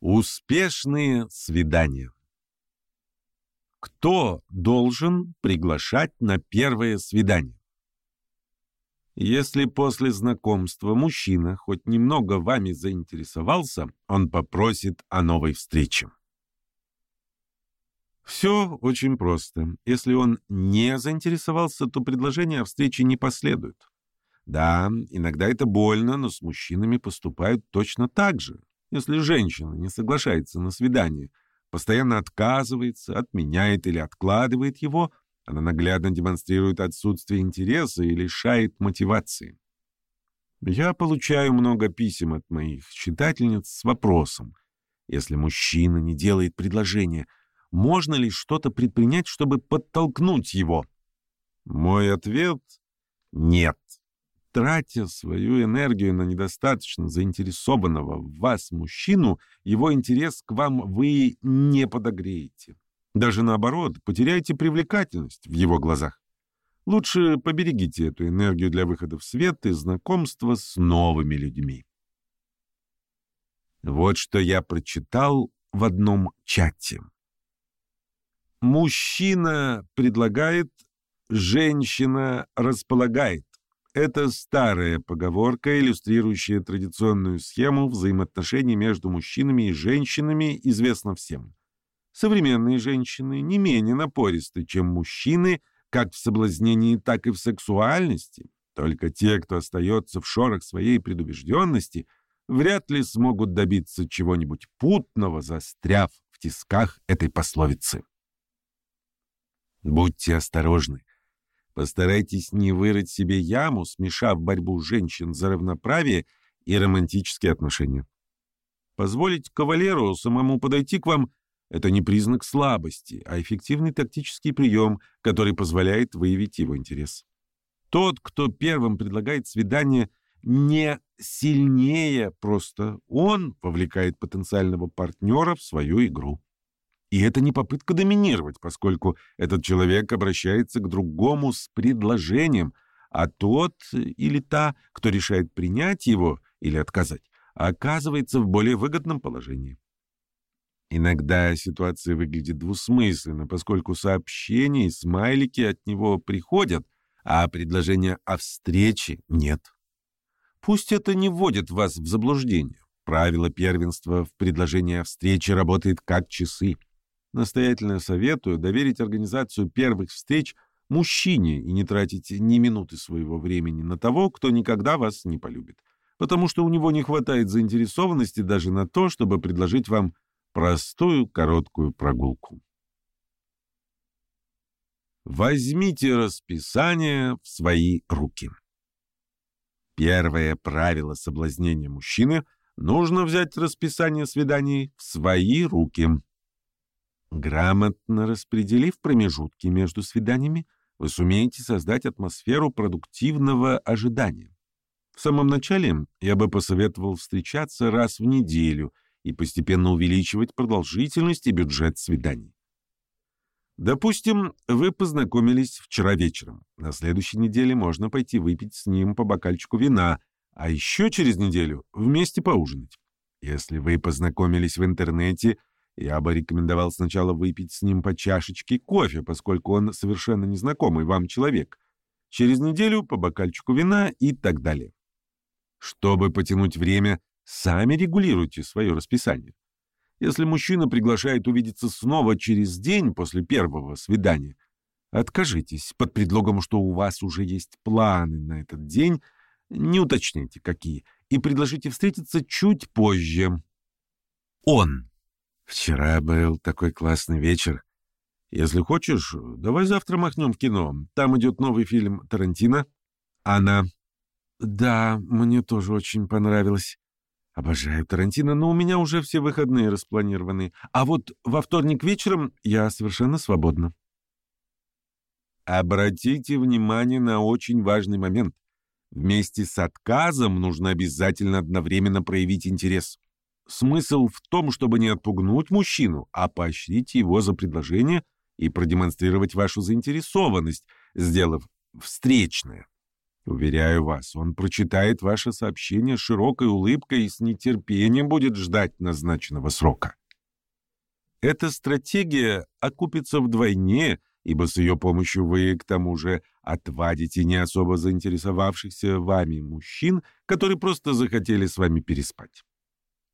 Успешные свидания. Кто должен приглашать на первое свидание? Если после знакомства мужчина хоть немного вами заинтересовался, он попросит о новой встрече. Все очень просто. Если он не заинтересовался, то предложение о встрече не последует. Да, иногда это больно, но с мужчинами поступают точно так же. Если женщина не соглашается на свидание, постоянно отказывается, отменяет или откладывает его, она наглядно демонстрирует отсутствие интереса и лишает мотивации. Я получаю много писем от моих читательниц с вопросом, если мужчина не делает предложение, можно ли что-то предпринять, чтобы подтолкнуть его? Мой ответ — нет тратя свою энергию на недостаточно заинтересованного в вас мужчину, его интерес к вам вы не подогреете. Даже наоборот, потеряете привлекательность в его глазах. Лучше поберегите эту энергию для выхода в свет и знакомства с новыми людьми. Вот что я прочитал в одном чате. Мужчина предлагает, женщина располагает. Это старая поговорка, иллюстрирующая традиционную схему взаимоотношений между мужчинами и женщинами, известна всем. Современные женщины не менее напористы, чем мужчины, как в соблазнении, так и в сексуальности. Только те, кто остается в шорах своей предубежденности, вряд ли смогут добиться чего-нибудь путного, застряв в тисках этой пословицы. Будьте осторожны. Постарайтесь не вырыть себе яму, смешав борьбу женщин за равноправие и романтические отношения. Позволить кавалеру самому подойти к вам — это не признак слабости, а эффективный тактический прием, который позволяет выявить его интерес. Тот, кто первым предлагает свидание, не сильнее просто, он вовлекает потенциального партнера в свою игру. И это не попытка доминировать, поскольку этот человек обращается к другому с предложением, а тот или та, кто решает принять его или отказать, оказывается в более выгодном положении. Иногда ситуация выглядит двусмысленно, поскольку сообщения и смайлики от него приходят, а предложения о встрече нет. Пусть это не вводит вас в заблуждение. Правило первенства в предложении о встрече работает как часы. Настоятельно советую доверить организацию первых встреч мужчине и не тратить ни минуты своего времени на того, кто никогда вас не полюбит, потому что у него не хватает заинтересованности даже на то, чтобы предложить вам простую короткую прогулку. Возьмите расписание в свои руки. Первое правило соблазнения мужчины – нужно взять расписание свиданий в свои руки. Грамотно распределив промежутки между свиданиями, вы сумеете создать атмосферу продуктивного ожидания. В самом начале я бы посоветовал встречаться раз в неделю и постепенно увеличивать продолжительность и бюджет свиданий. Допустим, вы познакомились вчера вечером. На следующей неделе можно пойти выпить с ним по бокальчику вина, а еще через неделю вместе поужинать. Если вы познакомились в интернете, я бы рекомендовал сначала выпить с ним по чашечке кофе, поскольку он совершенно незнакомый вам человек. Через неделю по бокальчику вина и так далее. Чтобы потянуть время, сами регулируйте свое расписание. Если мужчина приглашает увидеться снова через день после первого свидания, откажитесь под предлогом, что у вас уже есть планы на этот день, не уточняйте какие, и предложите встретиться чуть позже. Он. Вчера был такой классный вечер. Если хочешь, давай завтра махнем в кино. Там идет новый фильм Тарантино. Она. Да, мне тоже очень понравилось. Обожаю Тарантино, но у меня уже все выходные распланированы. А вот во вторник вечером я совершенно свободна. Обратите внимание на очень важный момент. Вместе с отказом нужно обязательно одновременно проявить интерес. Смысл в том, чтобы не отпугнуть мужчину, а поощрить его за предложение и продемонстрировать вашу заинтересованность, сделав встречное. Уверяю вас, он прочитает ваше сообщение с широкой улыбкой и с нетерпением будет ждать назначенного срока. Эта стратегия окупится вдвойне, ибо с ее помощью вы, к тому же, отвадите не особо заинтересовавшихся вами мужчин, которые просто захотели с вами переспать.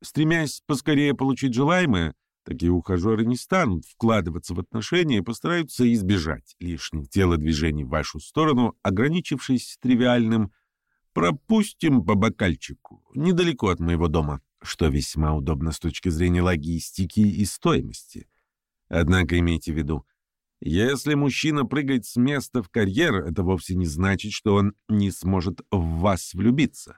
Стремясь поскорее получить желаемое, такие ухажеры не станут вкладываться в отношения и постараются избежать лишних телодвижений в вашу сторону, ограничившись тривиальным «пропустим по бокальчику недалеко от моего дома» что весьма удобно с точки зрения логистики и стоимости. Однако имейте в виду, если мужчина прыгает с места в карьер, это вовсе не значит, что он не сможет в вас влюбиться.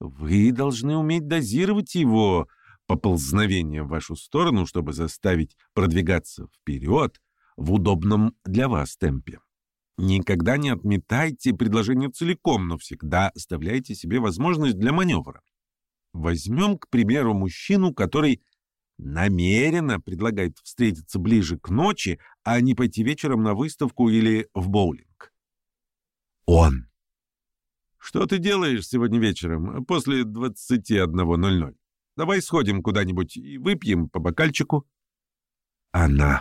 Вы должны уметь дозировать его поползновение в вашу сторону, чтобы заставить продвигаться вперед в удобном для вас темпе. Никогда не отметайте предложение целиком, но всегда оставляйте себе возможность для маневра. Возьмем, к примеру, мужчину, который намеренно предлагает встретиться ближе к ночи, а не пойти вечером на выставку или в боулинг. Он. Что ты делаешь сегодня вечером, после 21.00? Давай сходим куда-нибудь и выпьем по бокальчику. Она.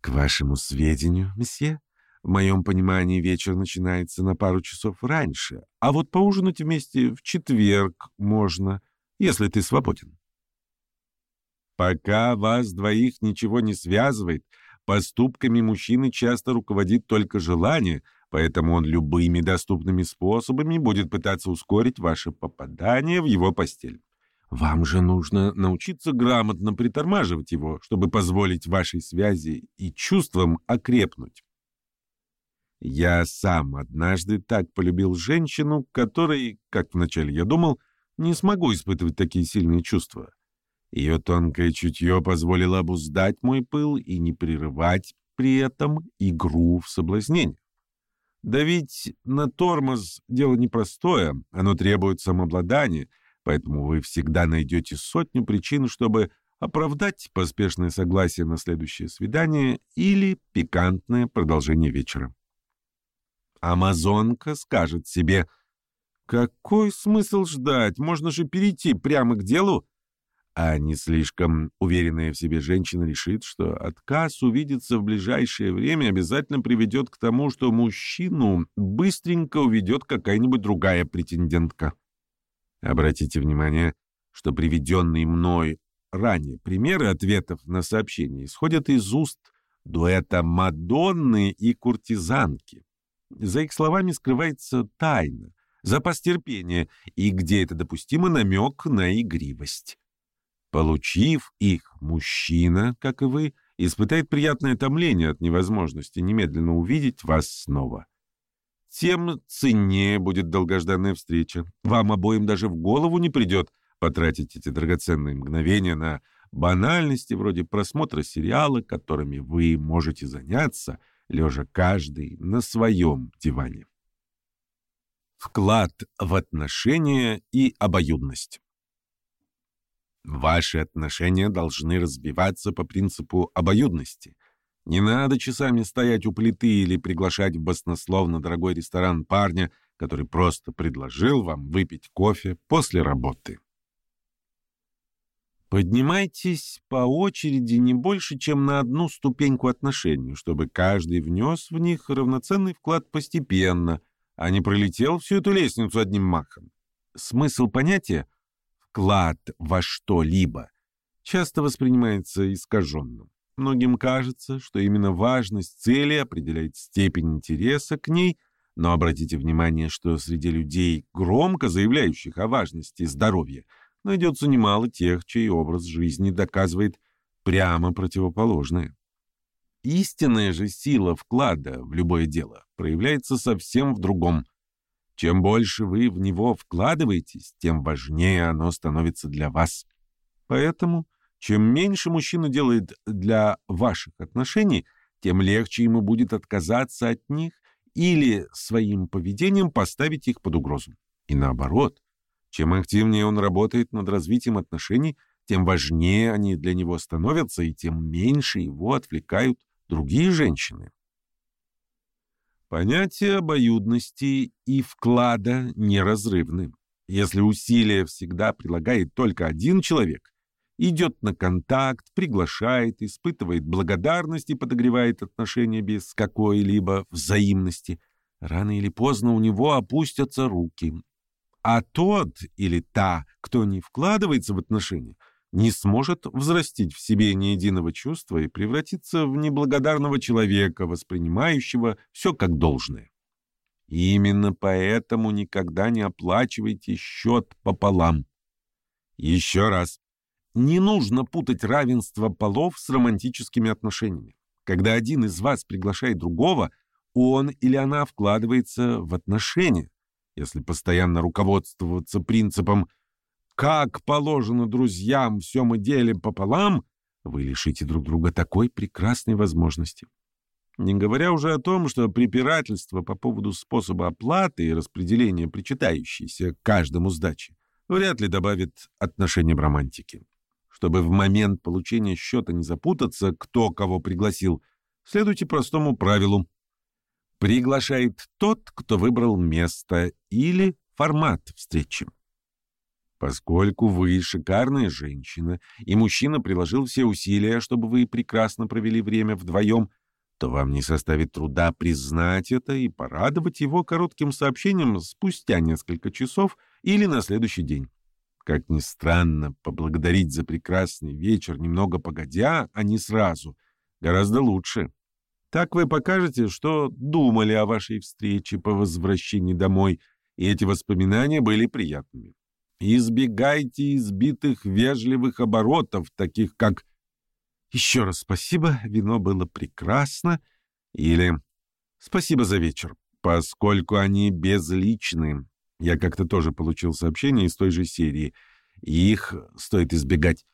К вашему сведению, месье, в моем понимании вечер начинается на пару часов раньше, а вот поужинать вместе в четверг можно, если ты свободен. Пока вас двоих ничего не связывает, поступками мужчины часто руководит только желание, поэтому он любыми доступными способами будет пытаться ускорить ваше попадание в его постель. Вам же нужно научиться грамотно притормаживать его, чтобы позволить вашей связи и чувствам окрепнуть. Я сам однажды так полюбил женщину, которой, как вначале я думал, не смогу испытывать такие сильные чувства. Ее тонкое чутье позволило обуздать мой пыл и не прерывать при этом игру в соблазнение. Давить на тормоз — дело непростое, оно требует самообладания, поэтому вы всегда найдете сотню причин, чтобы оправдать поспешное согласие на следующее свидание или пикантное продолжение вечера. Амазонка скажет себе, «Какой смысл ждать? Можно же перейти прямо к делу». А не слишком уверенная в себе женщина решит, что отказ увидеться в ближайшее время обязательно приведет к тому, что мужчину быстренько уведет какая-нибудь другая претендентка. Обратите внимание, что приведенные мной ранее примеры ответов на сообщения исходят из уст дуэта Мадонны и куртизанки. За их словами скрывается тайна, запас терпения и, где это допустимо, намек на игривость. Получив их, мужчина, как и вы, испытает приятное томление от невозможности немедленно увидеть вас снова. Тем ценнее будет долгожданная встреча. Вам обоим даже в голову не придет потратить эти драгоценные мгновения на банальности вроде просмотра сериала, которыми вы можете заняться — лежа каждый на своем диване. Вклад в отношения и обоюдность. Ваши отношения должны развиваться по принципу обоюдности. Не надо часами стоять у плиты или приглашать в баснословно дорогой ресторан парня, который просто предложил вам выпить кофе после работы. Поднимайтесь по очереди не больше, чем на одну ступеньку отношений, чтобы каждый внес в них равноценный вклад постепенно, а не пролетел всю эту лестницу одним махом. Смысл понятия «вклад во что-либо» часто воспринимается искаженным. Многим кажется, что именно важность цели определяет степень интереса к ней, но обратите внимание, что среди людей, громко заявляющих о важности здоровья, найдется немало тех, чей образ жизни доказывает прямо противоположное. Истинная же сила вклада в любое дело проявляется совсем в другом. Чем больше вы в него вкладываетесь, тем важнее оно становится для вас. Поэтому, чем меньше мужчина делает для ваших отношений, тем легче ему будет отказаться от них или своим поведением поставить их под угрозу. И наоборот, чем активнее он работает над развитием отношений, тем важнее они для него становятся, и тем меньше его отвлекают другие женщины. Понятие обоюдности и вклада неразрывны. Если усилия всегда прилагает только один человек, идет на контакт, приглашает, испытывает благодарность и подогревает отношения без какой-либо взаимности, рано или поздно у него опустятся руки. А тот или та, кто не вкладывается в отношения, не сможет взрастить в себе ни единого чувства и превратиться в неблагодарного человека, воспринимающего все как должное. И именно поэтому никогда не оплачивайте счет пополам. Еще раз. Не нужно путать равенство полов с романтическими отношениями. Когда один из вас приглашает другого, он или она вкладывается в отношения. Если постоянно руководствоваться принципом как положено друзьям, все мы делим пополам, вы лишите друг друга такой прекрасной возможности. Не говоря уже о том, что препирательство по поводу способа оплаты и распределения причитающейся каждому сдачи вряд ли добавит отношениям романтики. Чтобы в момент получения счета не запутаться, кто кого пригласил, следуйте простому правилу. Приглашает тот, кто выбрал место или формат встречи. Поскольку вы шикарная женщина, и мужчина приложил все усилия, чтобы вы прекрасно провели время вдвоем, то вам не составит труда признать это и порадовать его коротким сообщением спустя несколько часов или на следующий день. Как ни странно, поблагодарить за прекрасный вечер немного погодя, а не сразу, гораздо лучше. Так вы покажете, что думали о вашей встрече по возвращении домой, и эти воспоминания были приятными. Избегайте избитых вежливых оборотов, таких как «Еще раз спасибо, вино было прекрасно» или «Спасибо за вечер», поскольку они безличны. Я как-то тоже получил сообщение из той же серии. Их стоит избегать.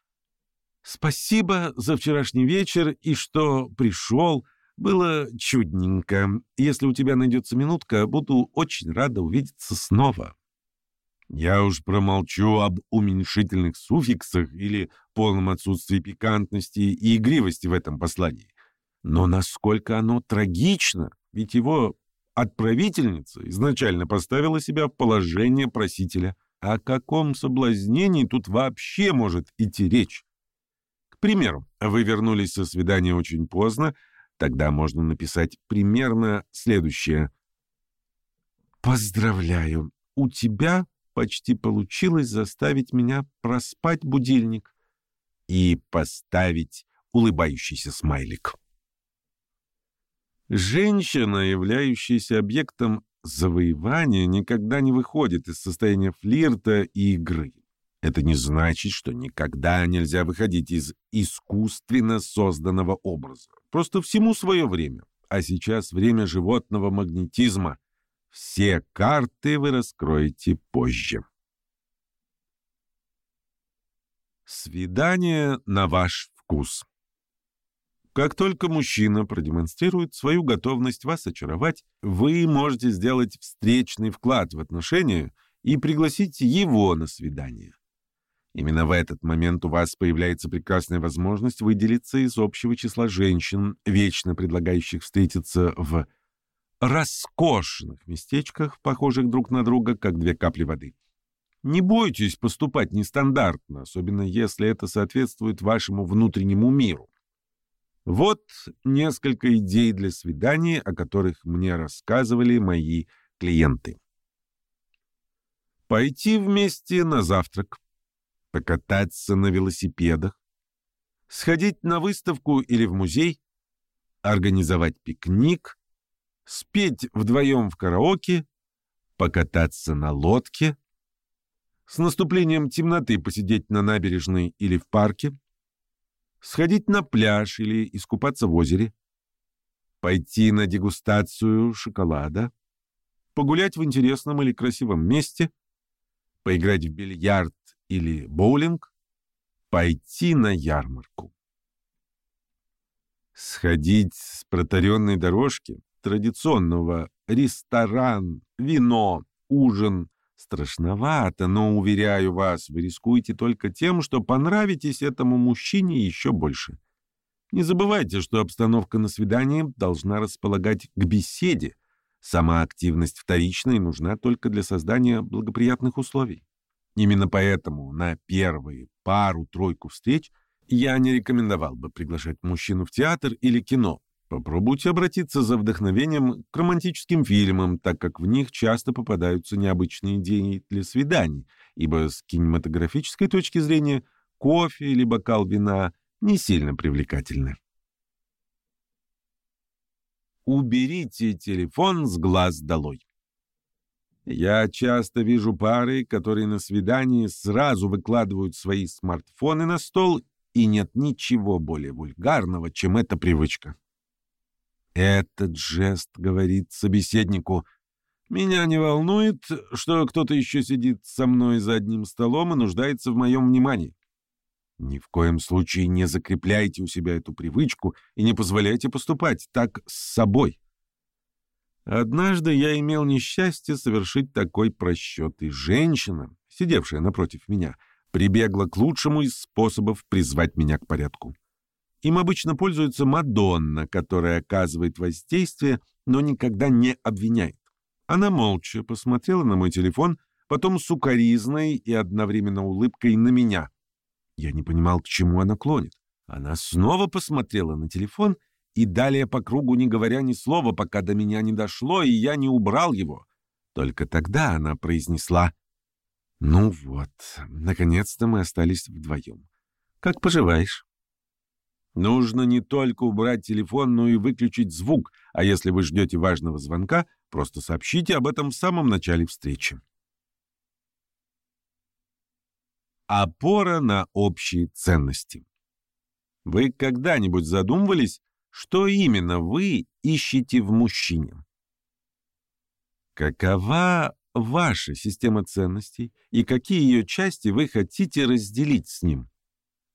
«Спасибо за вчерашний вечер и что пришел. Было чудненько. Если у тебя найдется минутка, буду очень рада увидеться снова». Я уж промолчу об уменьшительных суффиксах или полном отсутствии пикантности и игривости в этом послании. Но насколько оно трагично, ведь его отправительница изначально поставила себя в положение просителя. О каком соблазнении тут вообще может идти речь? К примеру, вы вернулись со свидания очень поздно, тогда можно написать примерно следующее. «Поздравляю, у тебя почти получилось заставить меня проспать будильник и поставить улыбающийся смайлик. Женщина, являющаяся объектом завоевания, никогда не выходит из состояния флирта и игры. Это не значит, что никогда нельзя выходить из искусственно созданного образа. Просто всему свое время. А сейчас время животного магнетизма, все карты вы раскроете позже. Свидание на ваш вкус. Как только мужчина продемонстрирует свою готовность вас очаровать, вы можете сделать встречный вклад в отношения и пригласить его на свидание. Именно в этот момент у вас появляется прекрасная возможность выделиться из общего числа женщин, вечно предлагающих встретиться в роскошных местечках, похожих друг на друга, как две капли воды. Не бойтесь поступать нестандартно, особенно если это соответствует вашему внутреннему миру. Вот несколько идей для свидания, о которых мне рассказывали мои клиенты. Пойти вместе на завтрак, покататься на велосипедах, сходить на выставку или в музей, организовать пикник, спеть вдвоем в караоке, покататься на лодке, с наступлением темноты посидеть на набережной или в парке, сходить на пляж или искупаться в озере, пойти на дегустацию шоколада, погулять в интересном или красивом месте, поиграть в бильярд или боулинг, пойти на ярмарку. Сходить с протаренной дорожки, традиционного ресторан, вино, ужин страшновато, но, уверяю вас, вы рискуете только тем, что понравитесь этому мужчине еще больше. Не забывайте, что обстановка на свидании должна располагать к беседе, Сама активность вторична и нужна только для создания благоприятных условий. Именно поэтому на первые пару-тройку встреч я не рекомендовал бы приглашать мужчину в театр или кино. Попробуйте обратиться за вдохновением к романтическим фильмам, так как в них часто попадаются необычные идеи для свиданий, ибо с кинематографической точки зрения кофе или бокал вина не сильно привлекательны. Уберите телефон с глаз долой. Я часто вижу пары, которые на свидании сразу выкладывают свои смартфоны на стол, и нет ничего более вульгарного, чем эта привычка. Этот жест говорит собеседнику «Меня не волнует, что кто-то еще сидит со мной за одним столом и нуждается в моем внимании. Ни в коем случае не закрепляйте у себя эту привычку и не позволяйте поступать так с собой». Однажды я имел несчастье совершить такой просчет, и женщина, сидевшая напротив меня, прибегла к лучшему из способов призвать меня к порядку. Им обычно пользуется Мадонна, которая оказывает воздействие, но никогда не обвиняет. Она молча посмотрела на мой телефон, потом с укоризной и одновременно улыбкой на меня. Я не понимал, к чему она клонит. Она снова посмотрела на телефон и далее по кругу, не говоря ни слова, пока до меня не дошло, и я не убрал его. Только тогда она произнесла «Ну вот, наконец-то мы остались вдвоем. Как поживаешь?» Нужно не только убрать телефон, но и выключить звук, а если вы ждете важного звонка, просто сообщите об этом в самом начале встречи. Опора на общие ценности. Вы когда-нибудь задумывались, что именно вы ищете в мужчине? Какова ваша система ценностей и какие ее части вы хотите разделить с ним?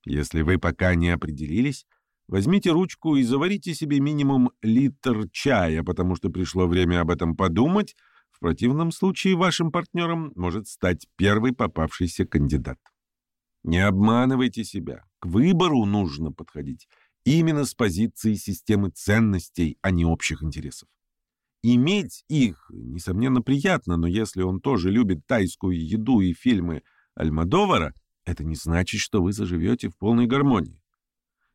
Если вы пока не определились, возьмите ручку и заварите себе минимум литр чая, потому что пришло время об этом подумать. В противном случае вашим партнером может стать первый попавшийся кандидат. Не обманывайте себя. К выбору нужно подходить именно с позиции системы ценностей, а не общих интересов. Иметь их, несомненно, приятно, но если он тоже любит тайскую еду и фильмы Альмадовара, это не значит, что вы заживете в полной гармонии.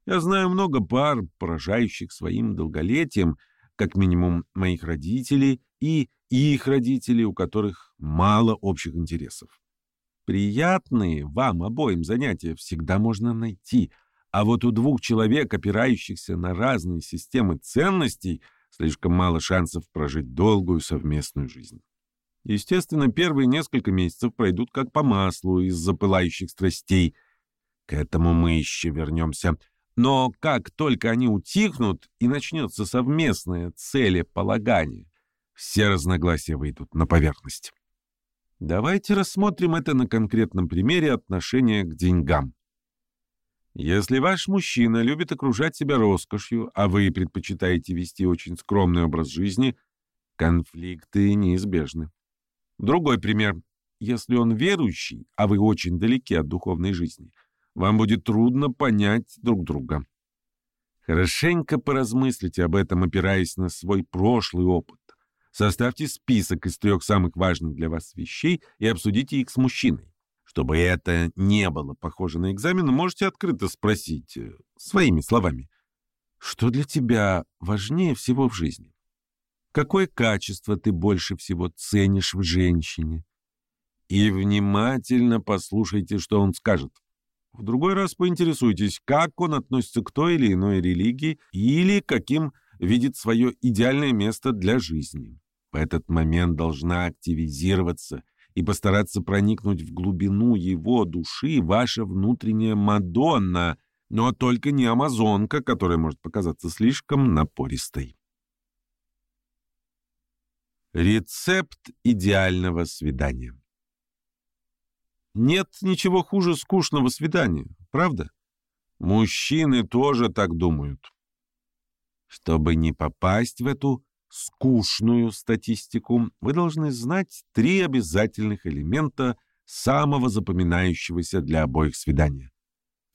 Я знаю много пар, поражающих своим долголетием, как минимум моих родителей и их родителей, у которых мало общих интересов. Приятные вам обоим занятия всегда можно найти – а вот у двух человек, опирающихся на разные системы ценностей, слишком мало шансов прожить долгую совместную жизнь. Естественно, первые несколько месяцев пройдут как по маслу из-за пылающих страстей. К этому мы еще вернемся. Но как только они утихнут и начнется совместное целеполагание, все разногласия выйдут на поверхность. Давайте рассмотрим это на конкретном примере отношения к деньгам. Если ваш мужчина любит окружать себя роскошью, а вы предпочитаете вести очень скромный образ жизни, конфликты неизбежны. Другой пример. Если он верующий, а вы очень далеки от духовной жизни, вам будет трудно понять друг друга. Хорошенько поразмыслите об этом, опираясь на свой прошлый опыт. Составьте список из трех самых важных для вас вещей и обсудите их с мужчиной. Чтобы это не было похоже на экзамен, можете открыто спросить э, своими словами. Что для тебя важнее всего в жизни? Какое качество ты больше всего ценишь в женщине? И внимательно послушайте, что он скажет. В другой раз поинтересуйтесь, как он относится к той или иной религии или каким видит свое идеальное место для жизни. В этот момент должна активизироваться и постараться проникнуть в глубину его души ваша внутренняя Мадонна, но только не амазонка, которая может показаться слишком напористой. Рецепт идеального свидания Нет ничего хуже скучного свидания, правда? Мужчины тоже так думают. Чтобы не попасть в эту скучную статистику, вы должны знать три обязательных элемента самого запоминающегося для обоих свидания.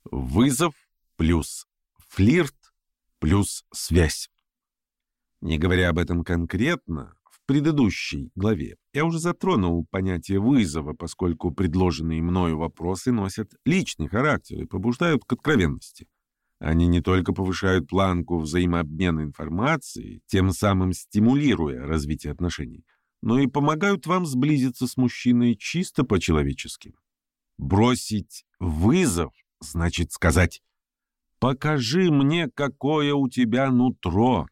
Вызов плюс флирт плюс связь. Не говоря об этом конкретно, предыдущей главе я уже затронул понятие вызова, поскольку предложенные мною вопросы носят личный характер и побуждают к откровенности. Они не только повышают планку взаимообмена информацией, тем самым стимулируя развитие отношений, но и помогают вам сблизиться с мужчиной чисто по-человечески. Бросить вызов значит сказать «покажи мне, какое у тебя нутро».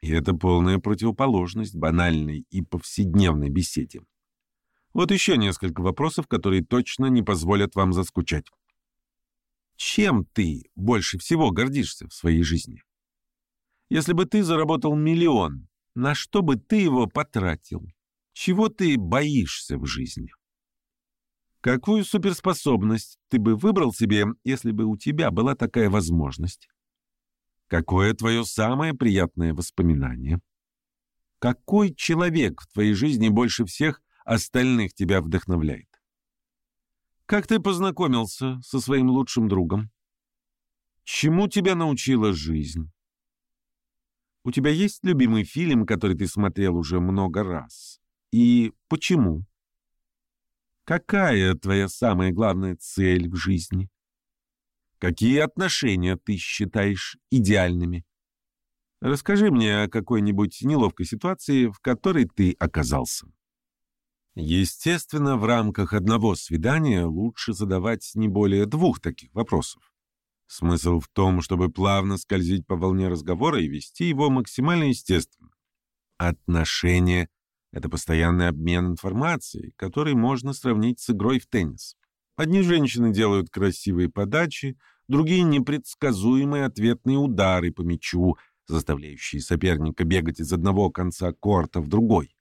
И это полная противоположность банальной и повседневной беседе. Вот еще несколько вопросов, которые точно не позволят вам заскучать. Чем ты больше всего гордишься в своей жизни? Если бы ты заработал миллион, на что бы ты его потратил? Чего ты боишься в жизни? Какую суперспособность ты бы выбрал себе, если бы у тебя была такая возможность? Какое твое самое приятное воспоминание? Какой человек в твоей жизни больше всех остальных тебя вдохновляет? Как ты познакомился со своим лучшим другом? Чему тебя научила жизнь? У тебя есть любимый фильм, который ты смотрел уже много раз? И почему? Какая твоя самая главная цель в жизни? Какие отношения ты считаешь идеальными? Расскажи мне о какой-нибудь неловкой ситуации, в которой ты оказался. Естественно, в рамках одного свидания лучше задавать не более двух таких вопросов. Смысл в том, чтобы плавно скользить по волне разговора и вести его максимально естественно. Отношения — это постоянный обмен информацией, который можно сравнить с игрой в теннис. Одни женщины делают красивые подачи, другие — непредсказуемые ответные удары по мячу, заставляющие соперника бегать из одного конца корта в другой.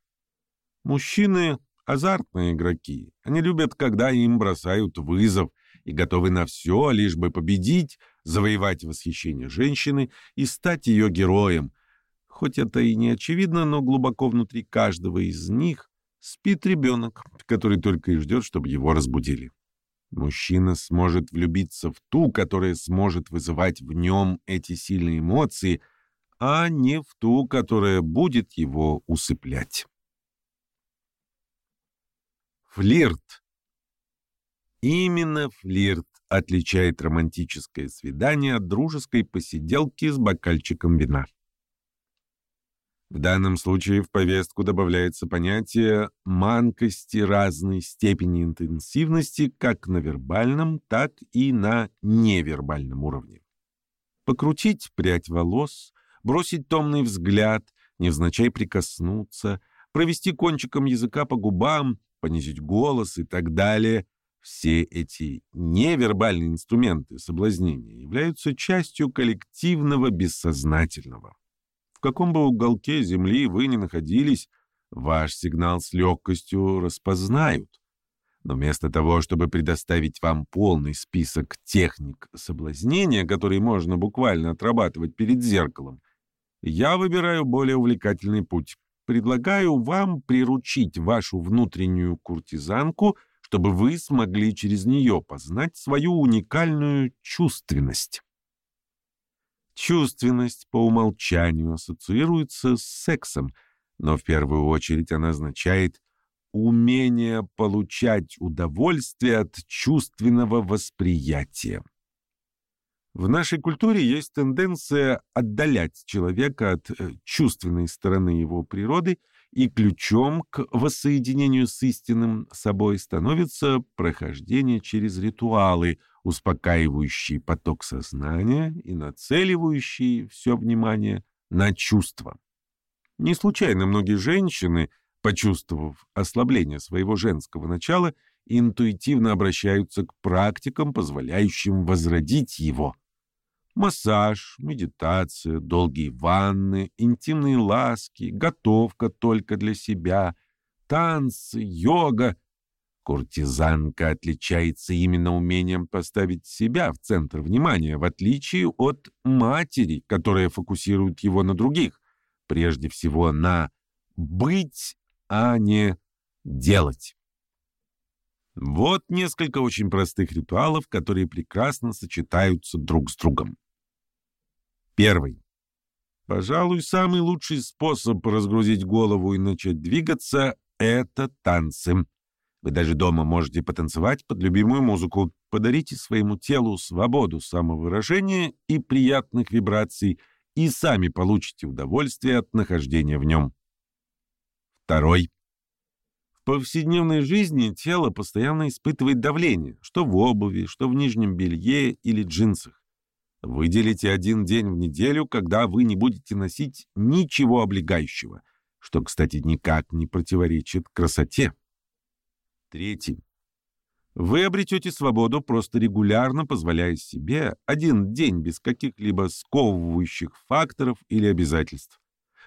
Мужчины азартные игроки. Они любят, когда им бросают вызов и готовы на все, лишь бы победить, завоевать восхищение женщины и стать ее героем. Хоть это и не очевидно, но глубоко внутри каждого из них спит ребенок, который только и ждет, чтобы его разбудили. Мужчина сможет влюбиться в ту, которая сможет вызывать в нем эти сильные эмоции, а не в ту, которая будет его усыплять. Флирт. Именно флирт отличает романтическое свидание от дружеской посиделки с бокальчиком вина. В данном случае в повестку добавляется понятие манкости разной степени интенсивности как на вербальном, так и на невербальном уровне. Покрутить прядь волос, бросить томный взгляд, невзначай прикоснуться, провести кончиком языка по губам, понизить голос и так далее. Все эти невербальные инструменты соблазнения являются частью коллективного бессознательного. Каком бы уголке Земли вы ни находились, ваш сигнал с легкостью распознают. Но вместо того, чтобы предоставить вам полный список техник соблазнения, которые можно буквально отрабатывать перед зеркалом, я выбираю более увлекательный путь предлагаю вам приручить вашу внутреннюю куртизанку, чтобы вы смогли через нее познать свою уникальную чувственность. Чувственность по умолчанию ассоциируется с сексом, но в первую очередь она означает умение получать удовольствие от чувственного восприятия. В нашей культуре есть тенденция отдалять человека от э, чувственной стороны его природы, и ключом к воссоединению с истинным собой становится прохождение через ритуалы, успокаивающие поток сознания и нацеливающие все внимание на чувства. Не случайно многие женщины, почувствовав ослабление своего женского начала, интуитивно обращаются к практикам, позволяющим возродить его – Массаж, медитация, долгие ванны, интимные ласки, готовка только для себя, танцы, йога. Куртизанка отличается именно умением поставить себя в центр внимания, в отличие от матери, которая фокусирует его на других, прежде всего на «быть», а не «делать». Вот несколько очень простых ритуалов, которые прекрасно сочетаются друг с другом. Первый. Пожалуй, самый лучший способ разгрузить голову и начать двигаться — это танцы. Вы даже дома можете потанцевать под любимую музыку. Подарите своему телу свободу самовыражения и приятных вибраций, и сами получите удовольствие от нахождения в нем. Второй. В повседневной жизни тело постоянно испытывает давление, что в обуви, что в нижнем белье или джинсах. Выделите один день в неделю, когда вы не будете носить ничего облегающего, что, кстати, никак не противоречит красоте. Третий. Вы обретете свободу, просто регулярно позволяя себе один день без каких-либо сковывающих факторов или обязательств.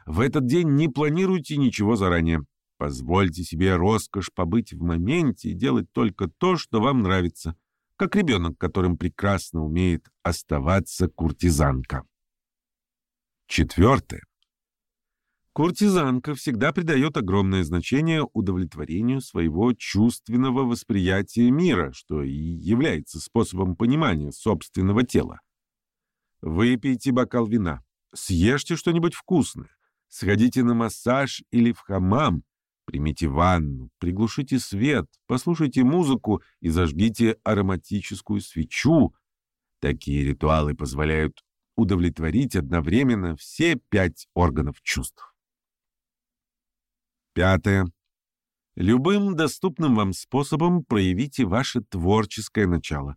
В этот день не планируйте ничего заранее. Позвольте себе роскошь побыть в моменте и делать только то, что вам нравится – как ребенок, которым прекрасно умеет оставаться куртизанка. Четвертое. Куртизанка всегда придает огромное значение удовлетворению своего чувственного восприятия мира, что и является способом понимания собственного тела. Выпейте бокал вина, съешьте что-нибудь вкусное, сходите на массаж или в хамам, Примите ванну, приглушите свет, послушайте музыку и зажгите ароматическую свечу. Такие ритуалы позволяют удовлетворить одновременно все пять органов чувств. Пятое. Любым доступным вам способом проявите ваше творческое начало.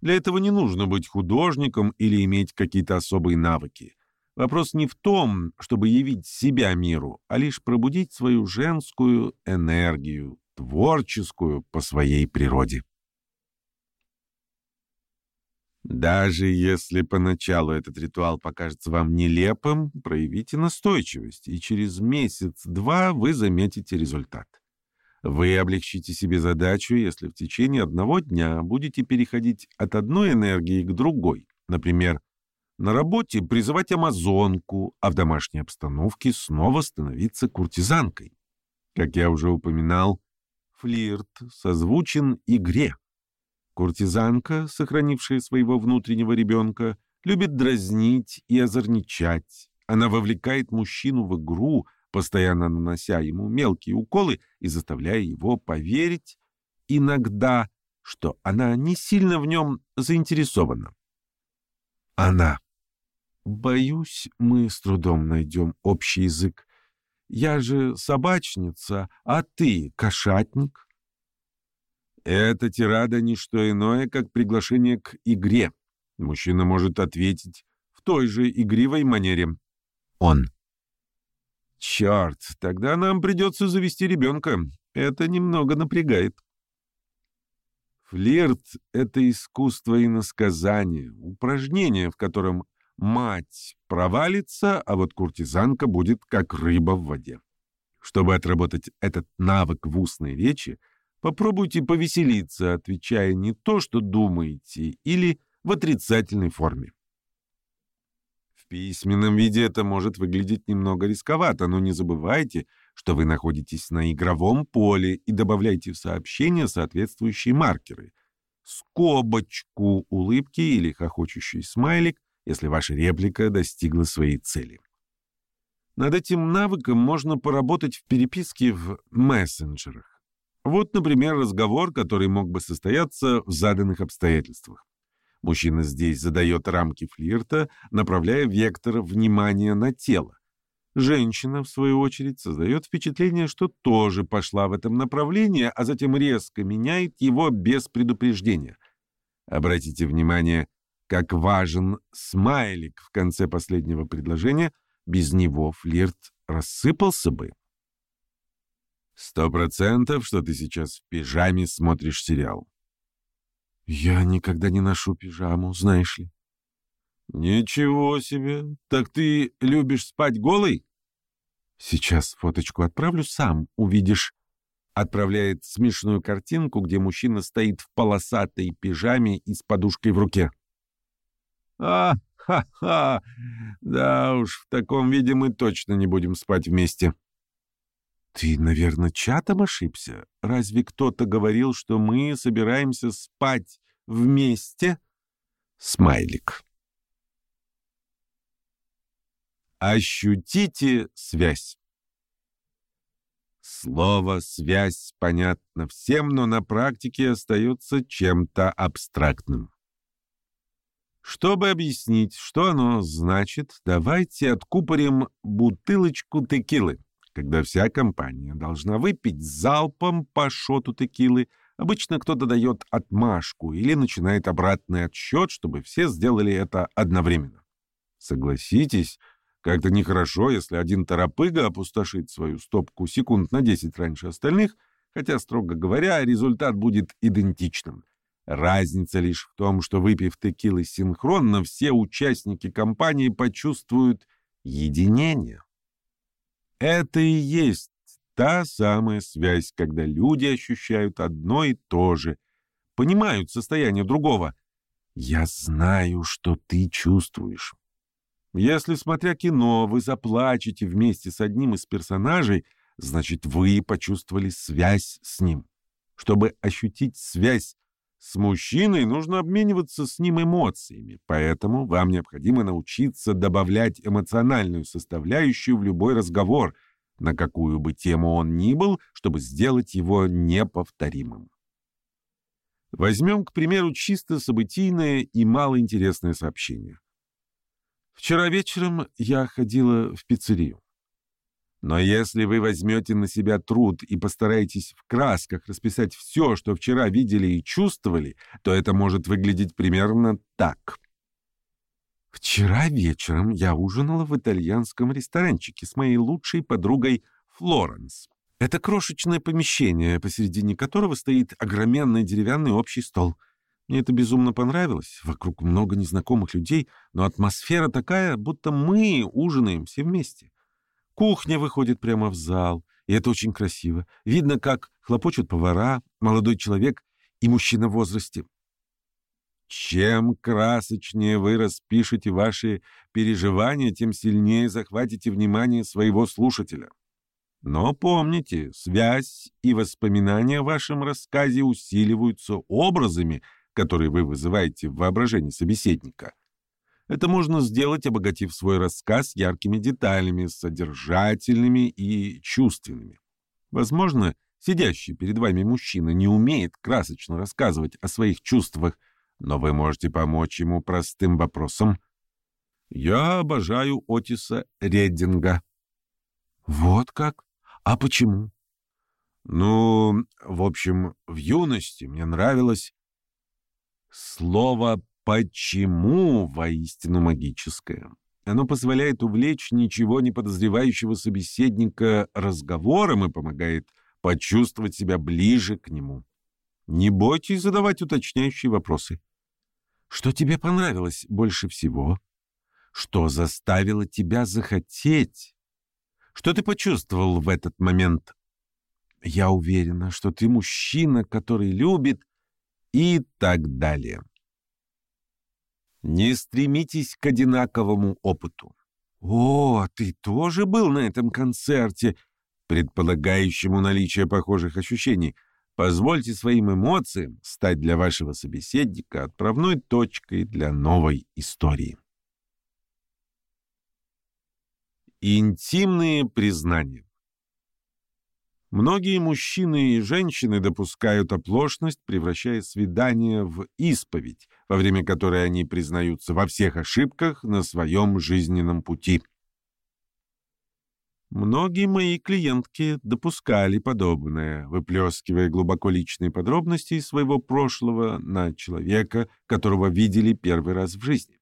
Для этого не нужно быть художником или иметь какие-то особые навыки. Вопрос не в том, чтобы явить себя миру, а лишь пробудить свою женскую энергию, творческую по своей природе. Даже если поначалу этот ритуал покажется вам нелепым, проявите настойчивость, и через месяц-два вы заметите результат. Вы облегчите себе задачу, если в течение одного дня будете переходить от одной энергии к другой, например, на работе призывать амазонку, а в домашней обстановке снова становиться куртизанкой. Как я уже упоминал, флирт созвучен игре. Куртизанка, сохранившая своего внутреннего ребенка, любит дразнить и озорничать. Она вовлекает мужчину в игру, постоянно нанося ему мелкие уколы и заставляя его поверить иногда, что она не сильно в нем заинтересована. Она. Боюсь, мы с трудом найдем общий язык. Я же собачница, а ты кошатник. Эта тирада — не что иное, как приглашение к игре. Мужчина может ответить в той же игривой манере. Он. Черт, тогда нам придется завести ребенка. Это немного напрягает. Флирт — это искусство иносказания, упражнение, в котором Мать провалится, а вот куртизанка будет как рыба в воде. Чтобы отработать этот навык в устной речи, попробуйте повеселиться, отвечая не то, что думаете, или в отрицательной форме. В письменном виде это может выглядеть немного рисковато, но не забывайте, что вы находитесь на игровом поле и добавляйте в сообщение соответствующие маркеры. Скобочку улыбки или хохочущий смайлик, если ваша реплика достигла своей цели. Над этим навыком можно поработать в переписке в мессенджерах. Вот, например, разговор, который мог бы состояться в заданных обстоятельствах. Мужчина здесь задает рамки флирта, направляя вектор внимания на тело. Женщина, в свою очередь, создает впечатление, что тоже пошла в этом направлении, а затем резко меняет его без предупреждения. Обратите внимание, как важен смайлик в конце последнего предложения, без него флирт рассыпался бы. Сто процентов, что ты сейчас в пижаме смотришь сериал. Я никогда не ношу пижаму, знаешь ли. Ничего себе! Так ты любишь спать голый? Сейчас фоточку отправлю сам, увидишь. Отправляет смешную картинку, где мужчина стоит в полосатой пижаме и с подушкой в руке. А, ха-ха! Да уж, в таком виде мы точно не будем спать вместе. Ты, наверное, чатом ошибся? Разве кто-то говорил, что мы собираемся спать вместе? Смайлик. Ощутите связь. Слово «связь» понятно всем, но на практике остается чем-то абстрактным. Чтобы объяснить, что оно значит, давайте откупорим бутылочку текилы. Когда вся компания должна выпить залпом по шоту текилы, обычно кто-то дает отмашку или начинает обратный отсчет, чтобы все сделали это одновременно. Согласитесь, как-то нехорошо, если один торопыга опустошит свою стопку секунд на 10 раньше остальных, хотя, строго говоря, результат будет идентичным. Разница лишь в том, что, выпив текилы синхронно, все участники компании почувствуют единение. Это и есть та самая связь, когда люди ощущают одно и то же, понимают состояние другого. «Я знаю, что ты чувствуешь». Если, смотря кино, вы заплачете вместе с одним из персонажей, значит, вы почувствовали связь с ним. Чтобы ощутить связь с мужчиной, нужно обмениваться с ним эмоциями, поэтому вам необходимо научиться добавлять эмоциональную составляющую в любой разговор, на какую бы тему он ни был, чтобы сделать его неповторимым. Возьмем, к примеру, чисто событийное и малоинтересное сообщение. Вчера вечером я ходила в пиццерию. Но если вы возьмете на себя труд и постараетесь в красках расписать все, что вчера видели и чувствовали, то это может выглядеть примерно так. Вчера вечером я ужинала в итальянском ресторанчике с моей лучшей подругой Флоренс. Это крошечное помещение, посередине которого стоит огроменный деревянный общий стол — мне это безумно понравилось. Вокруг много незнакомых людей, но атмосфера такая, будто мы ужинаем все вместе. Кухня выходит прямо в зал, и это очень красиво. Видно, как хлопочут повара, молодой человек и мужчина в возрасте. Чем красочнее вы распишете ваши переживания, тем сильнее захватите внимание своего слушателя. Но помните, связь и воспоминания в вашем рассказе усиливаются образами, который вы вызываете в воображении собеседника. Это можно сделать, обогатив свой рассказ яркими деталями, содержательными и чувственными. Возможно, сидящий перед вами мужчина не умеет красочно рассказывать о своих чувствах, но вы можете помочь ему простым вопросом. «Я обожаю Отиса Реддинга». «Вот как? А почему?» «Ну, в общем, в юности мне нравилось Слово «почему» воистину магическое. Оно позволяет увлечь ничего не подозревающего собеседника разговором и помогает почувствовать себя ближе к нему. Не бойтесь задавать уточняющие вопросы. Что тебе понравилось больше всего? Что заставило тебя захотеть? Что ты почувствовал в этот момент? Я уверена, что ты мужчина, который любит и так далее. Не стремитесь к одинаковому опыту. «О, ты тоже был на этом концерте», предполагающему наличие похожих ощущений. Позвольте своим эмоциям стать для вашего собеседника отправной точкой для новой истории. Интимные признания Многие мужчины и женщины допускают оплошность, превращая свидание в исповедь, во время которой они признаются во всех ошибках на своем жизненном пути. Многие мои клиентки допускали подобное, выплескивая глубоко личные подробности из своего прошлого на человека, которого видели первый раз в жизни.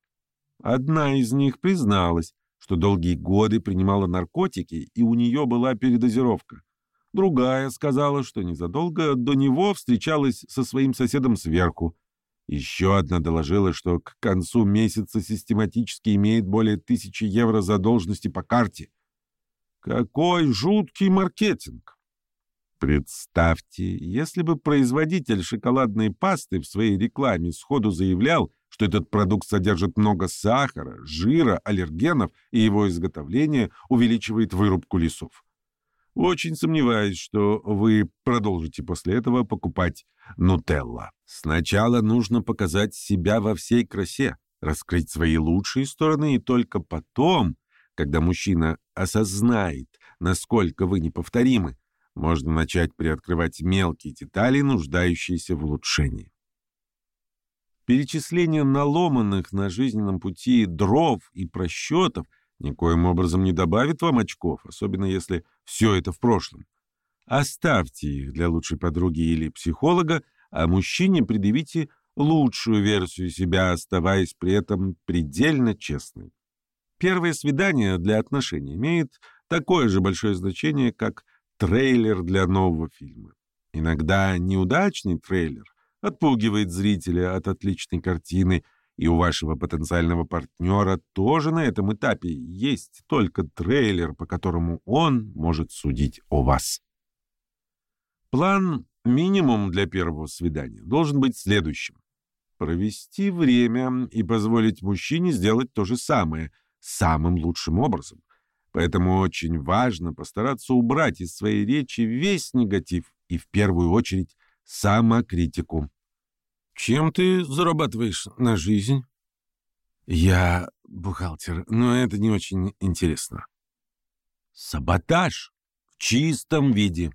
Одна из них призналась, что долгие годы принимала наркотики, и у нее была передозировка. Другая сказала, что незадолго до него встречалась со своим соседом сверху. Еще одна доложила, что к концу месяца систематически имеет более тысячи евро задолженности по карте. Какой жуткий маркетинг! Представьте, если бы производитель шоколадной пасты в своей рекламе сходу заявлял, что этот продукт содержит много сахара, жира, аллергенов, и его изготовление увеличивает вырубку лесов. Очень сомневаюсь, что вы продолжите после этого покупать нутелла. Сначала нужно показать себя во всей красе, раскрыть свои лучшие стороны, и только потом когда мужчина осознает, насколько вы неповторимы, можно начать приоткрывать мелкие детали, нуждающиеся в улучшении. Перечисление наломанных на жизненном пути дров и просчетов никоим образом не добавит вам очков, особенно если все это в прошлом. Оставьте их для лучшей подруги или психолога, а мужчине предъявите лучшую версию себя, оставаясь при этом предельно честной. Первое свидание для отношений имеет такое же большое значение, как трейлер для нового фильма. Иногда неудачный трейлер отпугивает зрителя от отличной картины, и у вашего потенциального партнера тоже на этом этапе есть только трейлер, по которому он может судить о вас. План минимум для первого свидания должен быть следующим. Провести время и позволить мужчине сделать то же самое самым лучшим образом. Поэтому очень важно постараться убрать из своей речи весь негатив и в первую очередь самокритику. Чем ты зарабатываешь на жизнь? Я бухгалтер, но это не очень интересно. Саботаж в чистом виде.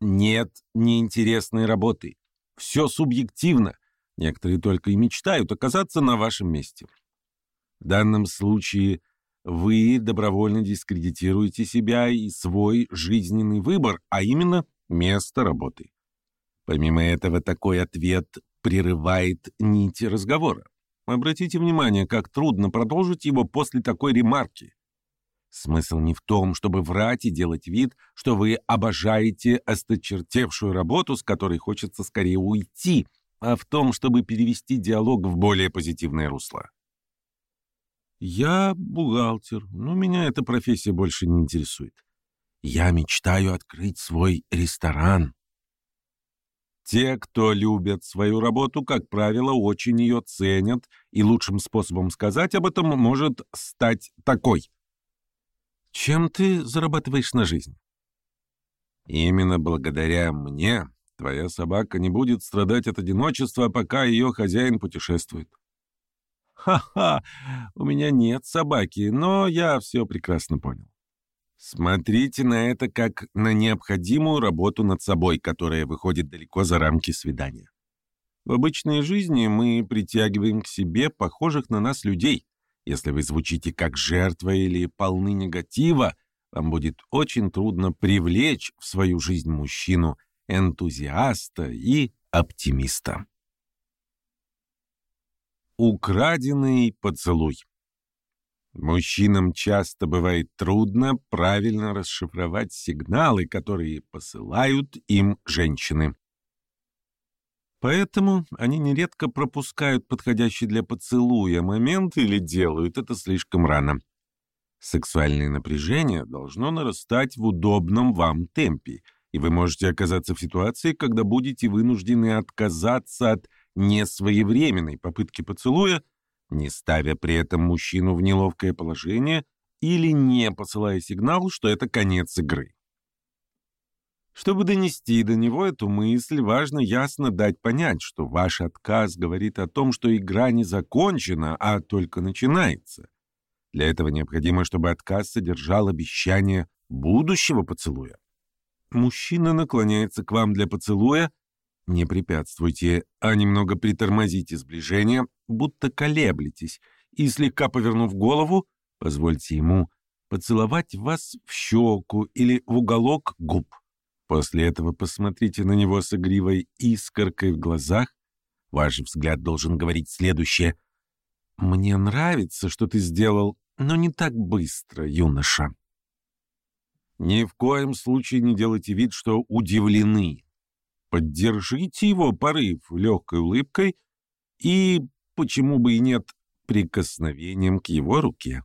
Нет неинтересной работы. Все субъективно. Некоторые только и мечтают оказаться на вашем месте. В данном случае вы добровольно дискредитируете себя и свой жизненный выбор, а именно место работы. Помимо этого, такой ответ прерывает нити разговора. Обратите внимание, как трудно продолжить его после такой ремарки. Смысл не в том, чтобы врать и делать вид, что вы обожаете осточертевшую работу, с которой хочется скорее уйти, а в том, чтобы перевести диалог в более позитивное русло. Я бухгалтер, но меня эта профессия больше не интересует. Я мечтаю открыть свой ресторан. Те, кто любят свою работу, как правило, очень ее ценят, и лучшим способом сказать об этом может стать такой. Чем ты зарабатываешь на жизнь? Именно благодаря мне твоя собака не будет страдать от одиночества, пока ее хозяин путешествует. Ха-ха, у меня нет собаки, но я все прекрасно понял. Смотрите на это как на необходимую работу над собой, которая выходит далеко за рамки свидания. В обычной жизни мы притягиваем к себе похожих на нас людей, если вы звучите как жертва или полны негатива, вам будет очень трудно привлечь в свою жизнь мужчину, энтузиаста и оптимиста. Украденный поцелуй Мужчинам часто бывает трудно правильно расшифровать сигналы, которые посылают им женщины. Поэтому они нередко пропускают подходящий для поцелуя момент или делают это слишком рано. Сексуальное напряжение должно нарастать в удобном вам темпе, и вы можете оказаться в ситуации, когда будете вынуждены отказаться от несвоевременной попытки поцелуя, не ставя при этом мужчину в неловкое положение или не посылая сигнал, что это конец игры. Чтобы донести до него эту мысль, важно ясно дать понять, что ваш отказ говорит о том, что игра не закончена, а только начинается. Для этого необходимо, чтобы отказ содержал обещание будущего поцелуя. Мужчина наклоняется к вам для поцелуя, не препятствуйте, а немного притормозите сближение, будто колеблетесь, и, слегка повернув голову, позвольте ему поцеловать вас в щеку или в уголок губ. После этого посмотрите на него с игривой искоркой в глазах. Ваш взгляд должен говорить следующее. «Мне нравится, что ты сделал, но не так быстро, юноша». Ни в коем случае не делайте вид, что удивлены. Поддержите его порыв легкой улыбкой и, почему бы и нет, прикосновением к его руке.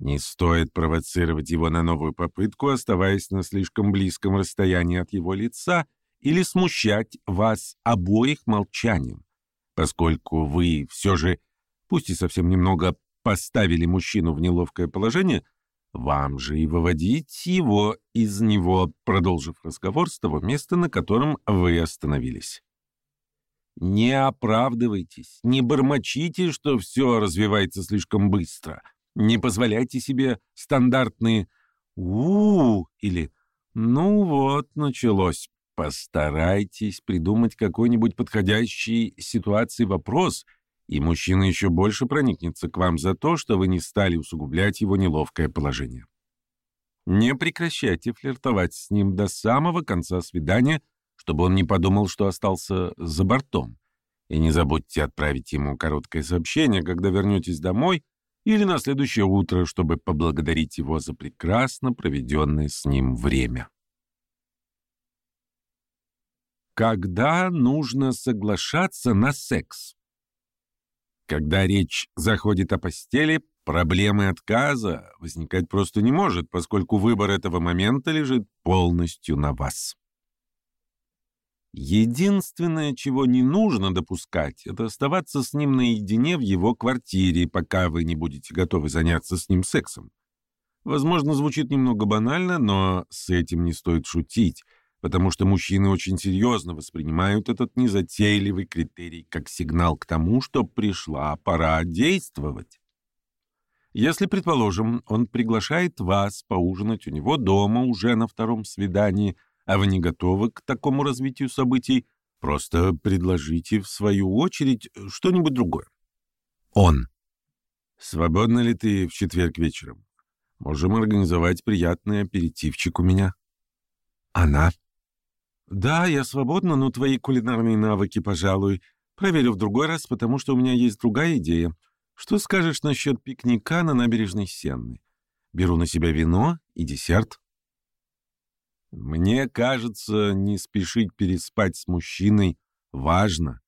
Не стоит провоцировать его на новую попытку, оставаясь на слишком близком расстоянии от его лица, или смущать вас обоих молчанием, поскольку вы все же, пусть и совсем немного, поставили мужчину в неловкое положение, вам же и выводить его из него, продолжив разговор с того места, на котором вы остановились. Не оправдывайтесь, не бормочите, что все развивается слишком быстро — Не позволяйте себе стандартные у, -у или «ну вот, началось». Постарайтесь придумать какой-нибудь подходящий ситуации вопрос, и мужчина еще больше проникнется к вам за то, что вы не стали усугублять его неловкое положение. Не прекращайте флиртовать с ним до самого конца свидания, чтобы он не подумал, что остался за бортом. И не забудьте отправить ему короткое сообщение, когда вернетесь домой, или на следующее утро, чтобы поблагодарить его за прекрасно проведенное с ним время. Когда нужно соглашаться на секс? Когда речь заходит о постели, проблемы отказа возникать просто не может, поскольку выбор этого момента лежит полностью на вас. Единственное, чего не нужно допускать, это оставаться с ним наедине в его квартире, пока вы не будете готовы заняться с ним сексом. Возможно, звучит немного банально, но с этим не стоит шутить, потому что мужчины очень серьезно воспринимают этот незатейливый критерий как сигнал к тому, что пришла пора действовать. Если, предположим, он приглашает вас поужинать у него дома уже на втором свидании – а вы не готовы к такому развитию событий, просто предложите в свою очередь что-нибудь другое. Он. Свободна ли ты в четверг вечером? Можем организовать приятный аперитивчик у меня. Она. Да, я свободна, но твои кулинарные навыки, пожалуй, проверю в другой раз, потому что у меня есть другая идея. Что скажешь насчет пикника на набережной Сенны? Беру на себя вино и десерт. Мне кажется, не спешить переспать с мужчиной важно.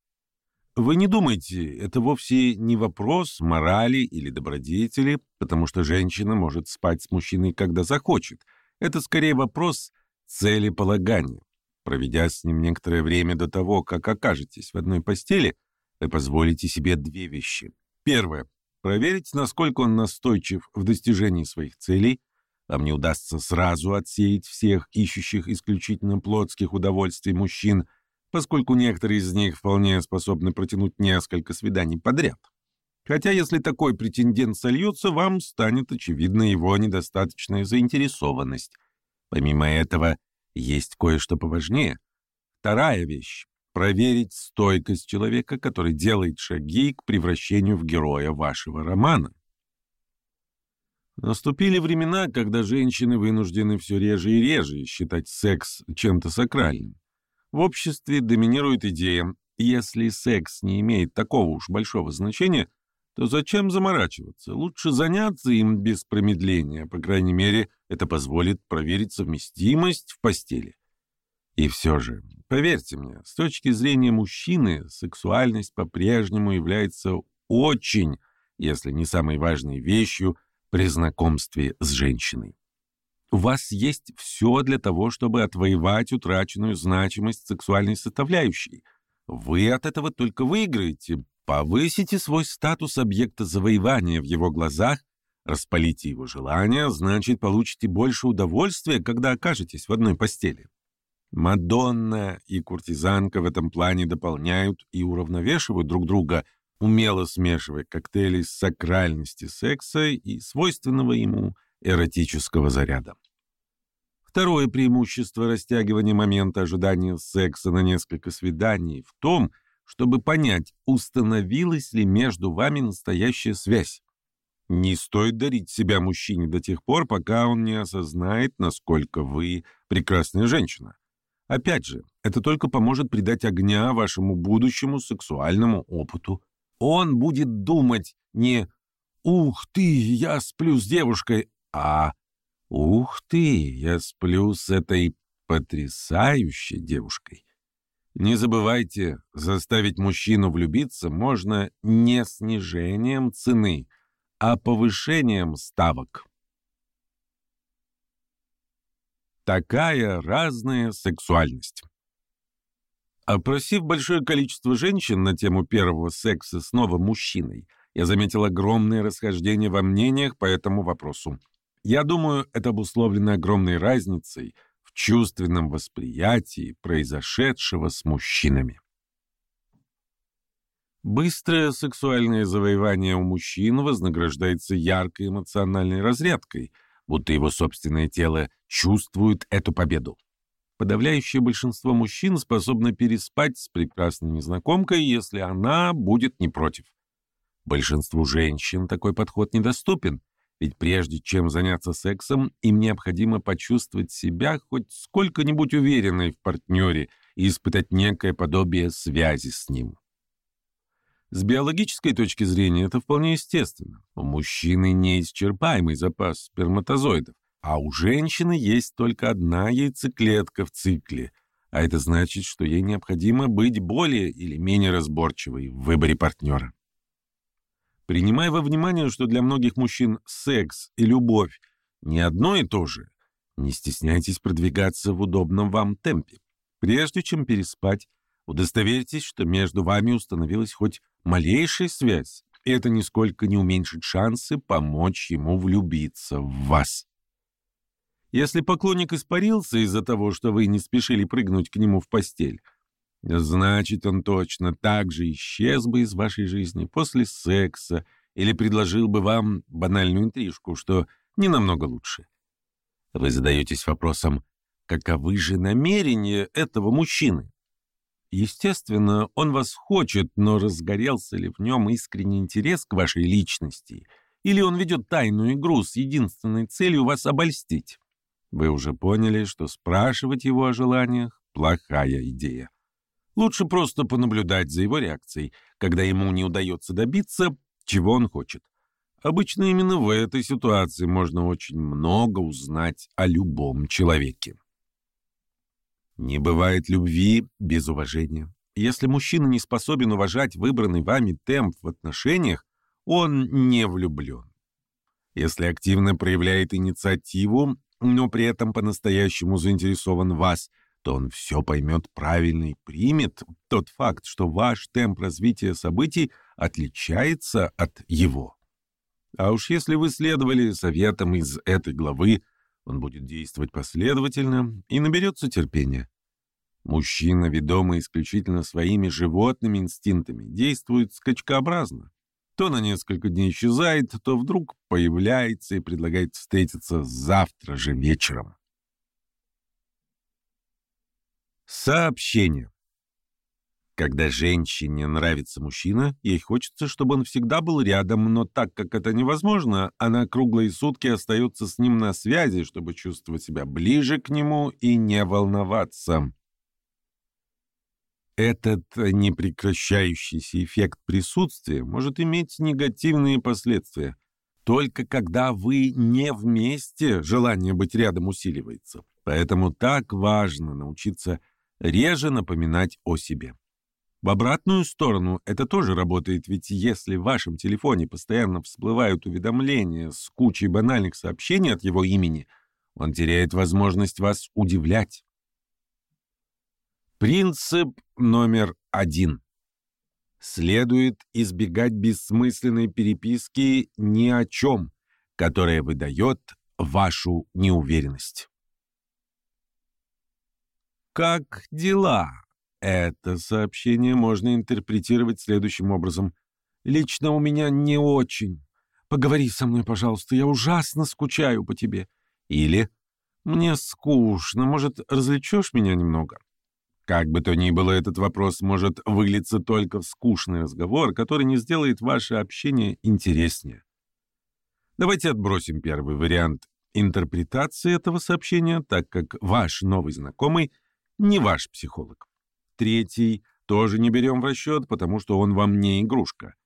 Вы не думайте, это вовсе не вопрос морали или добродетели, потому что женщина может спать с мужчиной, когда захочет. Это скорее вопрос целеполагания. Проведя с ним некоторое время до того, как окажетесь в одной постели, вы позволите себе две вещи. Первое. Проверить, насколько он настойчив в достижении своих целей – вам не удастся сразу отсеять всех ищущих исключительно плотских удовольствий мужчин, поскольку некоторые из них вполне способны протянуть несколько свиданий подряд. Хотя если такой претендент сольется, вам станет очевидна его недостаточная заинтересованность. Помимо этого, есть кое-что поважнее. Вторая вещь — проверить стойкость человека, который делает шаги к превращению в героя вашего романа. Наступили времена, когда женщины вынуждены все реже и реже считать секс чем-то сакральным. В обществе доминирует идея, если секс не имеет такого уж большого значения, то зачем заморачиваться? Лучше заняться им без промедления, по крайней мере, это позволит проверить совместимость в постели. И все же, поверьте мне, с точки зрения мужчины, сексуальность по-прежнему является очень, если не самой важной вещью – при знакомстве с женщиной. У вас есть все для того, чтобы отвоевать утраченную значимость сексуальной составляющей. Вы от этого только выиграете, повысите свой статус объекта завоевания в его глазах, распалите его желания, значит, получите больше удовольствия, когда окажетесь в одной постели. Мадонна и куртизанка в этом плане дополняют и уравновешивают друг друга – умело смешивая коктейли сакральности секса и свойственного ему эротического заряда. Второе преимущество растягивания момента ожидания секса на несколько свиданий в том, чтобы понять, установилась ли между вами настоящая связь. Не стоит дарить себя мужчине до тех пор, пока он не осознает, насколько вы прекрасная женщина. Опять же, это только поможет придать огня вашему будущему сексуальному опыту он будет думать не «Ух ты, я сплю с девушкой», а «Ух ты, я сплю с этой потрясающей девушкой». Не забывайте, заставить мужчину влюбиться можно не снижением цены, а повышением ставок. Такая разная сексуальность. Опросив большое количество женщин на тему первого секса с новым мужчиной, я заметил огромное расхождение во мнениях по этому вопросу. Я думаю, это обусловлено огромной разницей в чувственном восприятии произошедшего с мужчинами. Быстрое сексуальное завоевание у мужчин вознаграждается яркой эмоциональной разрядкой, будто его собственное тело чувствует эту победу. Подавляющее большинство мужчин способно переспать с прекрасной незнакомкой, если она будет не против. Большинству женщин такой подход недоступен, ведь прежде чем заняться сексом, им необходимо почувствовать себя хоть сколько-нибудь уверенной в партнере и испытать некое подобие связи с ним. С биологической точки зрения это вполне естественно. У мужчины неисчерпаемый запас сперматозоидов, а у женщины есть только одна яйцеклетка в цикле, а это значит, что ей необходимо быть более или менее разборчивой в выборе партнера. Принимая во внимание, что для многих мужчин секс и любовь не одно и то же, не стесняйтесь продвигаться в удобном вам темпе. Прежде чем переспать, удостоверьтесь, что между вами установилась хоть малейшая связь, и это нисколько не уменьшит шансы помочь ему влюбиться в вас. Если поклонник испарился из-за того, что вы не спешили прыгнуть к нему в постель, значит, он точно так же исчез бы из вашей жизни после секса или предложил бы вам банальную интрижку, что не намного лучше. Вы задаетесь вопросом, каковы же намерения этого мужчины? Естественно, он вас хочет, но разгорелся ли в нем искренний интерес к вашей личности, или он ведет тайную игру с единственной целью вас обольстить? Вы уже поняли, что спрашивать его о желаниях – плохая идея. Лучше просто понаблюдать за его реакцией, когда ему не удается добиться, чего он хочет. Обычно именно в этой ситуации можно очень много узнать о любом человеке. Не бывает любви без уважения. Если мужчина не способен уважать выбранный вами темп в отношениях, он не влюблен. Если активно проявляет инициативу, но при этом по-настоящему заинтересован вас, то он все поймет правильно и примет тот факт, что ваш темп развития событий отличается от его. А уж если вы следовали советам из этой главы, он будет действовать последовательно и наберется терпения. Мужчина, ведомый исключительно своими животными инстинктами, действует скачкообразно. То на несколько дней исчезает, то вдруг появляется и предлагает встретиться завтра же вечером. Сообщение. Когда женщине нравится мужчина, ей хочется, чтобы он всегда был рядом, но так как это невозможно, она круглые сутки остается с ним на связи, чтобы чувствовать себя ближе к нему и не волноваться. Этот непрекращающийся эффект присутствия может иметь негативные последствия. Только когда вы не вместе, желание быть рядом усиливается. Поэтому так важно научиться реже напоминать о себе. В обратную сторону это тоже работает, ведь если в вашем телефоне постоянно всплывают уведомления с кучей банальных сообщений от его имени, он теряет возможность вас удивлять. Принцип номер один. Следует избегать бессмысленной переписки ни о чем, которая выдает вашу неуверенность. Как дела? Это сообщение можно интерпретировать следующим образом. Лично у меня не очень. Поговори со мной, пожалуйста, я ужасно скучаю по тебе. Или мне скучно, может, развлечешь меня немного? Как бы то ни было, этот вопрос может вылиться только в скучный разговор, который не сделает ваше общение интереснее. Давайте отбросим первый вариант интерпретации этого сообщения, так как ваш новый знакомый не ваш психолог. Третий тоже не берем в расчет, потому что он вам не игрушка.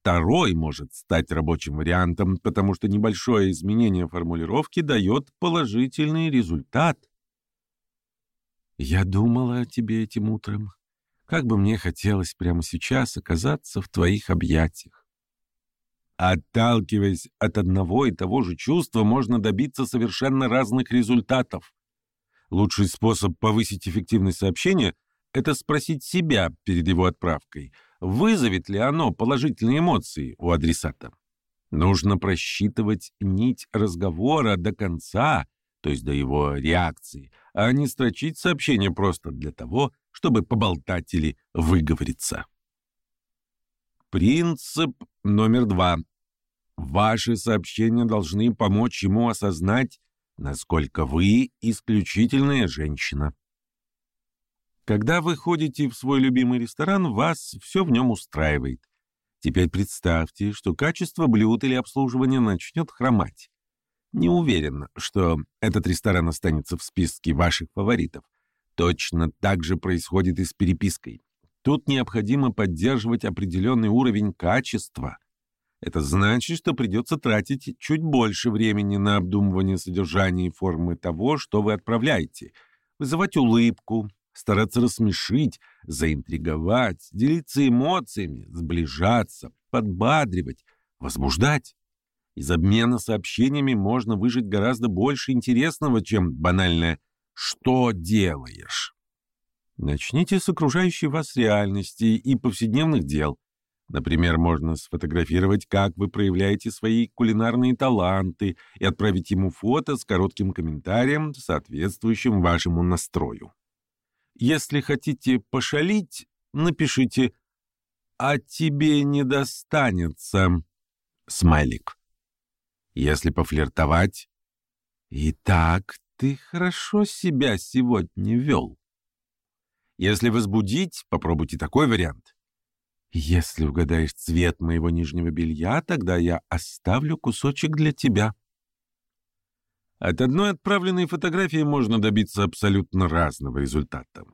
Второй может стать рабочим вариантом, потому что небольшое изменение формулировки дает положительный результат. «Я думала о тебе этим утром. Как бы мне хотелось прямо сейчас оказаться в твоих объятиях». Отталкиваясь от одного и того же чувства, можно добиться совершенно разных результатов. Лучший способ повысить эффективность сообщения — это спросить себя перед его отправкой, вызовет ли оно положительные эмоции у адресата. Нужно просчитывать нить разговора до конца, то есть до его реакции, а не строчить сообщение просто для того, чтобы поболтать или выговориться. Принцип номер два. Ваши сообщения должны помочь ему осознать, насколько вы исключительная женщина. Когда вы ходите в свой любимый ресторан, вас все в нем устраивает. Теперь представьте, что качество блюд или обслуживания начнет хромать. Не уверен, что этот ресторан останется в списке ваших фаворитов. Точно так же происходит и с перепиской. Тут необходимо поддерживать определенный уровень качества. Это значит, что придется тратить чуть больше времени на обдумывание содержания и формы того, что вы отправляете, вызывать улыбку, стараться рассмешить, заинтриговать, делиться эмоциями, сближаться, подбадривать, возбуждать. Из обмена сообщениями можно выжить гораздо больше интересного, чем банальное «что делаешь?». Начните с окружающей вас реальности и повседневных дел. Например, можно сфотографировать, как вы проявляете свои кулинарные таланты, и отправить ему фото с коротким комментарием, соответствующим вашему настрою. Если хотите пошалить, напишите «А тебе не достанется» смайлик. Если пофлиртовать «Итак, ты хорошо себя сегодня вел». Если возбудить, попробуйте такой вариант. Если угадаешь цвет моего нижнего белья, тогда я оставлю кусочек для тебя. От одной отправленной фотографии можно добиться абсолютно разного результата.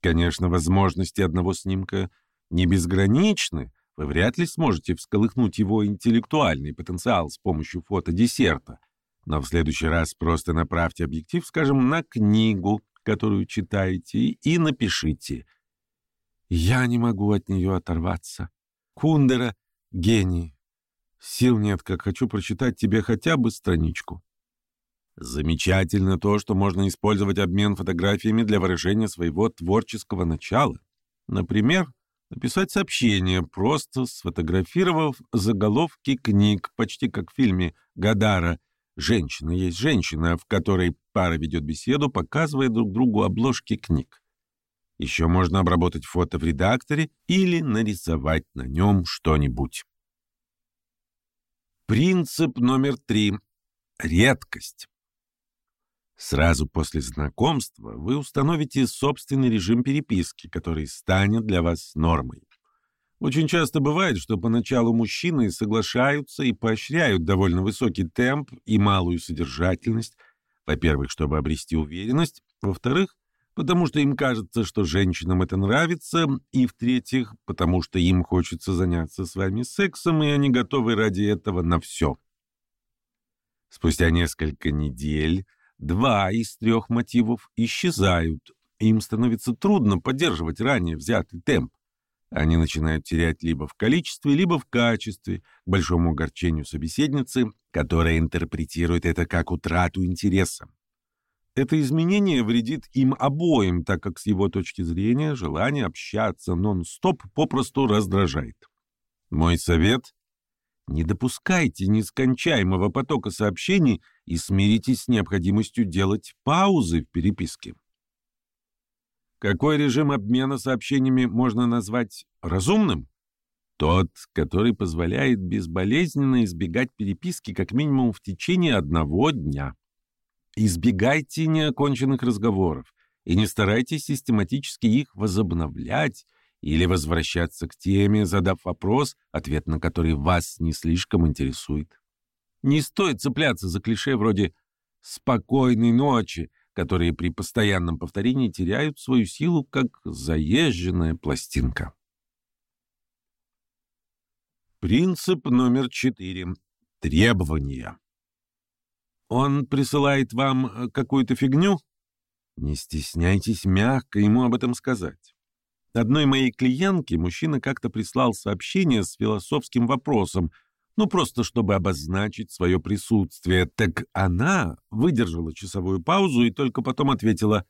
Конечно, возможности одного снимка не безграничны, вы вряд ли сможете всколыхнуть его интеллектуальный потенциал с помощью фотодесерта, но в следующий раз просто направьте объектив, скажем, на книгу, которую читаете, и напишите «Я не могу от нее оторваться». Кундера — гений. Сил нет, как хочу прочитать тебе хотя бы страничку. Замечательно то, что можно использовать обмен фотографиями для выражения своего творческого начала. Например, написать сообщение, просто сфотографировав заголовки книг, почти как в фильме «Гадара» «Женщина есть женщина», в которой пара ведет беседу, показывая друг другу обложки книг. Еще можно обработать фото в редакторе или нарисовать на нем что-нибудь. Принцип номер три. Редкость. Сразу после знакомства вы установите собственный режим переписки, который станет для вас нормой. Очень часто бывает, что поначалу мужчины соглашаются и поощряют довольно высокий темп и малую содержательность, во-первых, чтобы обрести уверенность, во-вторых, потому что им кажется, что женщинам это нравится, и, в-третьих, потому что им хочется заняться с вами сексом, и они готовы ради этого на все. Спустя несколько недель Два из трех мотивов исчезают. Им становится трудно поддерживать ранее взятый темп. Они начинают терять либо в количестве, либо в качестве, к большому огорчению собеседницы, которая интерпретирует это как утрату интереса. Это изменение вредит им обоим, так как с его точки зрения желание общаться нон-стоп попросту раздражает. Мой совет не допускайте нескончаемого потока сообщений и смиритесь с необходимостью делать паузы в переписке. Какой режим обмена сообщениями можно назвать разумным? Тот, который позволяет безболезненно избегать переписки как минимум в течение одного дня. Избегайте неоконченных разговоров и не старайтесь систематически их возобновлять или возвращаться к теме, задав вопрос, ответ на который вас не слишком интересует. Не стоит цепляться за клише вроде «спокойной ночи», которые при постоянном повторении теряют свою силу, как заезженная пластинка. Принцип номер четыре. Требования. Он присылает вам э, какую-то фигню? Не стесняйтесь мягко ему об этом сказать. Одной моей клиентке мужчина как-то прислал сообщение с философским вопросом, ну просто чтобы обозначить свое присутствие. Так она выдержала часовую паузу и только потом ответила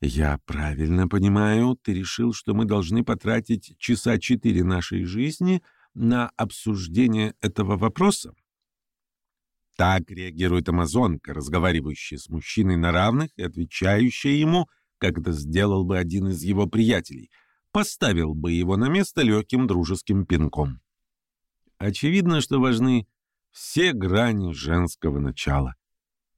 «Я правильно понимаю, ты решил, что мы должны потратить часа четыре нашей жизни на обсуждение этого вопроса?» Так реагирует амазонка, разговаривающая с мужчиной на равных и отвечающая ему – как это сделал бы один из его приятелей, поставил бы его на место легким дружеским пинком. Очевидно, что важны все грани женского начала.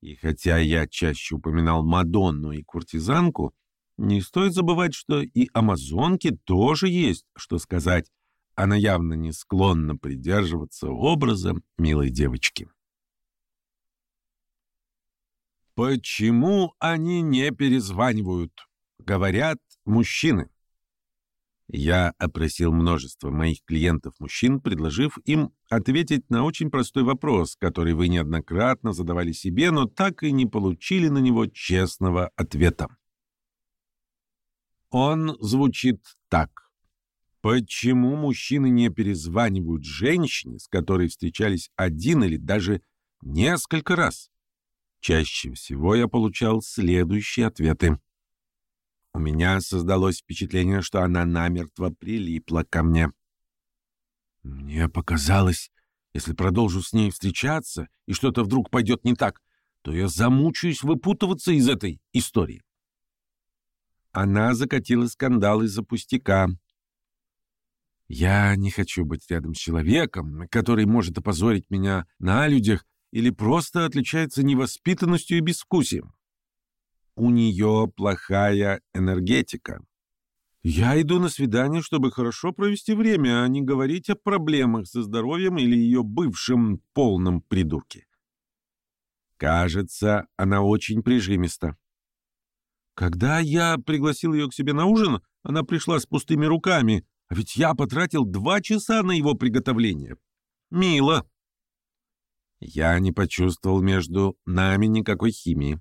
И хотя я чаще упоминал Мадонну и куртизанку, не стоит забывать, что и амазонке тоже есть что сказать. Она явно не склонна придерживаться образа милой девочки. Почему они не перезванивают? Говорят мужчины. Я опросил множество моих клиентов-мужчин, предложив им ответить на очень простой вопрос, который вы неоднократно задавали себе, но так и не получили на него честного ответа. Он звучит так. Почему мужчины не перезванивают женщине, с которой встречались один или даже несколько раз? Чаще всего я получал следующие ответы. У меня создалось впечатление, что она намертво прилипла ко мне. Мне показалось, если продолжу с ней встречаться, и что-то вдруг пойдет не так, то я замучаюсь выпутываться из этой истории. Она закатила скандал из-за пустяка. Я не хочу быть рядом с человеком, который может опозорить меня на людях или просто отличается невоспитанностью и безвкусием. У нее плохая энергетика. Я иду на свидание, чтобы хорошо провести время, а не говорить о проблемах со здоровьем или ее бывшем полном придурке. Кажется, она очень прижимиста. Когда я пригласил ее к себе на ужин, она пришла с пустыми руками, а ведь я потратил два часа на его приготовление. Мило. Я не почувствовал между нами никакой химии.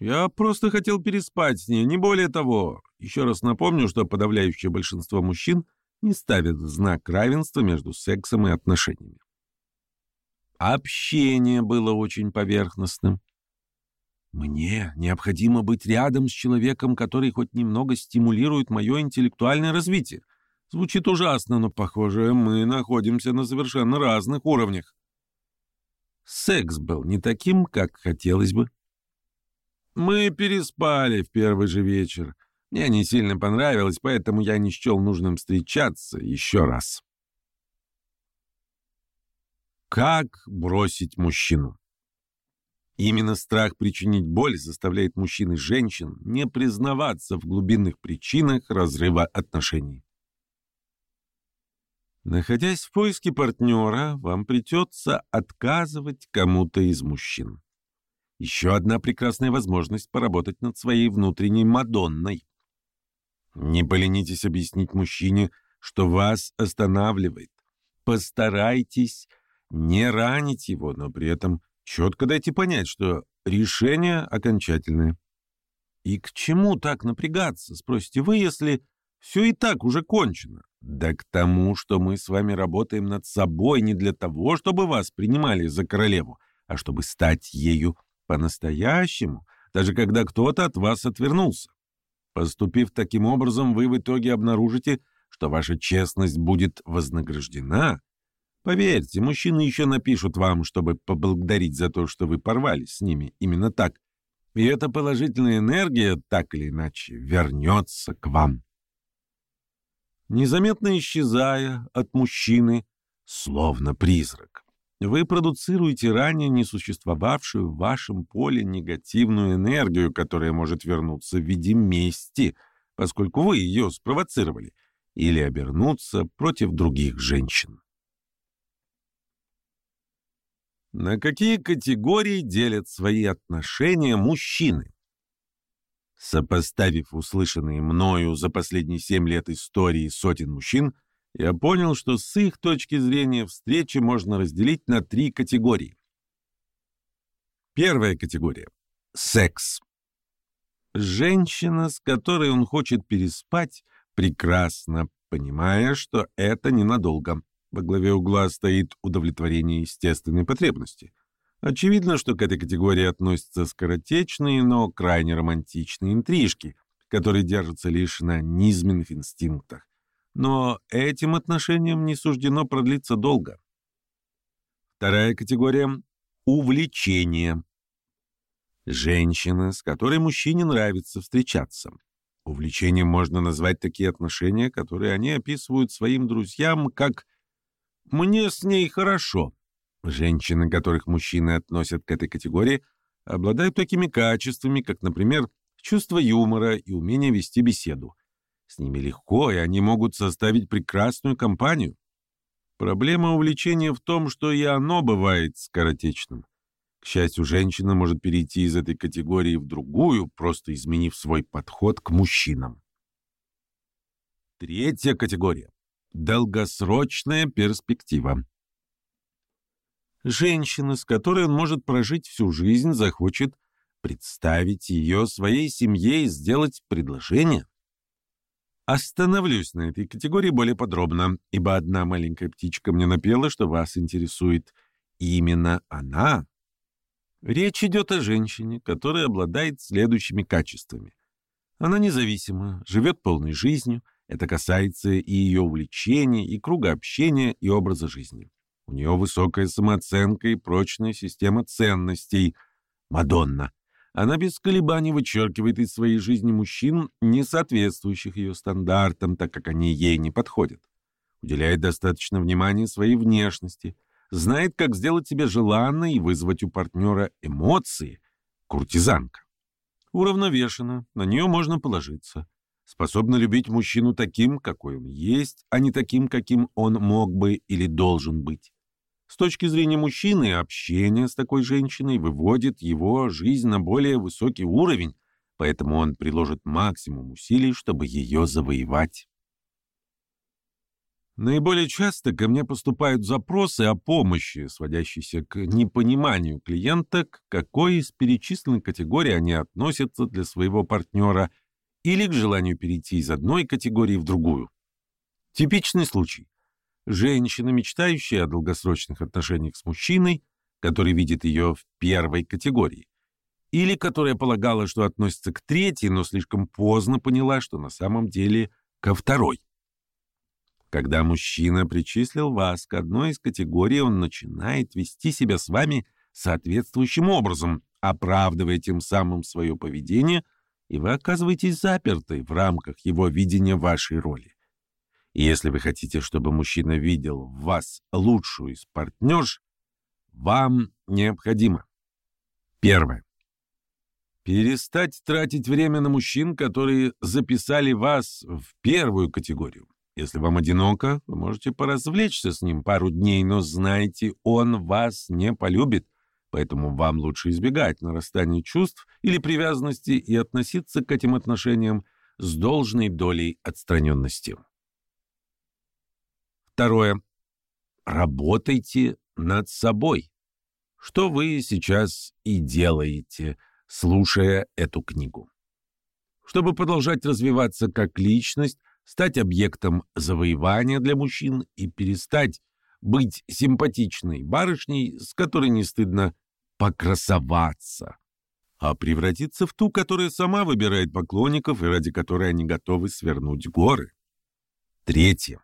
Я просто хотел переспать с ней, не более того. Еще раз напомню, что подавляющее большинство мужчин не ставят знак равенства между сексом и отношениями. Общение было очень поверхностным. Мне необходимо быть рядом с человеком, который хоть немного стимулирует мое интеллектуальное развитие. Звучит ужасно, но, похоже, мы находимся на совершенно разных уровнях. Секс был не таким, как хотелось бы. Мы переспали в первый же вечер. Мне не сильно понравилось, поэтому я не счел нужным встречаться еще раз. Как бросить мужчину? Именно страх причинить боль заставляет мужчин и женщин не признаваться в глубинных причинах разрыва отношений. Находясь в поиске партнера, вам придется отказывать кому-то из мужчин. Еще одна прекрасная возможность поработать над своей внутренней Мадонной. Не поленитесь объяснить мужчине, что вас останавливает. Постарайтесь не ранить его, но при этом четко дайте понять, что решение окончательное. И к чему так напрягаться, спросите вы, если все и так уже кончено? Да к тому, что мы с вами работаем над собой не для того, чтобы вас принимали за королеву, а чтобы стать ею по-настоящему, даже когда кто-то от вас отвернулся. Поступив таким образом, вы в итоге обнаружите, что ваша честность будет вознаграждена. Поверьте, мужчины еще напишут вам, чтобы поблагодарить за то, что вы порвались с ними именно так. И эта положительная энергия, так или иначе, вернется к вам. Незаметно исчезая от мужчины, словно призрак, вы продуцируете ранее не существовавшую в вашем поле негативную энергию, которая может вернуться в виде мести, поскольку вы ее спровоцировали, или обернуться против других женщин. На какие категории делят свои отношения мужчины? Сопоставив услышанные мною за последние семь лет истории сотен мужчин, я понял, что с их точки зрения встречи можно разделить на три категории. Первая категория — секс. Женщина, с которой он хочет переспать, прекрасно понимая, что это ненадолго. Во главе угла стоит удовлетворение естественной потребности. Очевидно, что к этой категории относятся скоротечные, но крайне романтичные интрижки, которые держатся лишь на низменных инстинктах но этим отношениям не суждено продлиться долго. Вторая категория — увлечение. Женщина, с которой мужчине нравится встречаться. Увлечением можно назвать такие отношения, которые они описывают своим друзьям как «мне с ней хорошо». Женщины, которых мужчины относят к этой категории, обладают такими качествами, как, например, чувство юмора и умение вести беседу. С ними легко, и они могут составить прекрасную компанию. Проблема увлечения в том, что и оно бывает скоротечным. К счастью, женщина может перейти из этой категории в другую, просто изменив свой подход к мужчинам. Третья категория. Долгосрочная перспектива. Женщина, с которой он может прожить всю жизнь, захочет представить ее своей семье и сделать предложение. Остановлюсь на этой категории более подробно, ибо одна маленькая птичка мне напела, что вас интересует именно она. Речь идет о женщине, которая обладает следующими качествами. Она независима, живет полной жизнью, это касается и ее увлечений, и круга общения, и образа жизни. У нее высокая самооценка и прочная система ценностей. Мадонна. Она без колебаний вычеркивает из своей жизни мужчин, не соответствующих ее стандартам, так как они ей не подходят. Уделяет достаточно внимания своей внешности – знает, как сделать себя желанной и вызвать у партнера эмоции. Куртизанка. Уравновешена, на нее можно положиться. Способна любить мужчину таким, какой он есть, а не таким, каким он мог бы или должен быть. С точки зрения мужчины, общение с такой женщиной выводит его жизнь на более высокий уровень, поэтому он приложит максимум усилий, чтобы ее завоевать. Наиболее часто ко мне поступают запросы о помощи, сводящиеся к непониманию клиента, к какой из перечисленных категорий они относятся для своего партнера, или к желанию перейти из одной категории в другую. Типичный случай. Женщина, мечтающая о долгосрочных отношениях с мужчиной, который видит ее в первой категории, или которая полагала, что относится к третьей, но слишком поздно поняла, что на самом деле ко второй. Когда мужчина причислил вас к одной из категорий, он начинает вести себя с вами соответствующим образом, оправдывая тем самым свое поведение, и вы оказываетесь запертой в рамках его видения вашей роли. И если вы хотите, чтобы мужчина видел в вас лучшую из партнерш, вам необходимо. Первое. Перестать тратить время на мужчин, которые записали вас в первую категорию. Если вам одиноко, вы можете поразвлечься с ним пару дней, но знайте, он вас не полюбит, поэтому вам лучше избегать нарастания чувств или привязанности и относиться к этим отношениям с должной долей отстраненности. Второе. Работайте над собой. Что вы сейчас и делаете, слушая эту книгу. Чтобы продолжать развиваться как личность, стать объектом завоевания для мужчин и перестать быть симпатичной барышней, с которой не стыдно покрасоваться, а превратиться в ту, которая сама выбирает поклонников и ради которой они готовы свернуть горы. Третье.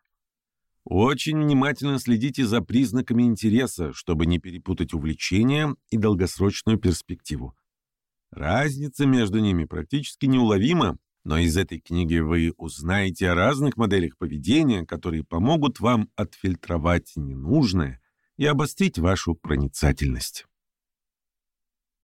Очень внимательно следите за признаками интереса, чтобы не перепутать увлечение и долгосрочную перспективу. Разница между ними практически неуловима, но из этой книги вы узнаете о разных моделях поведения, которые помогут вам отфильтровать ненужное и обострить вашу проницательность.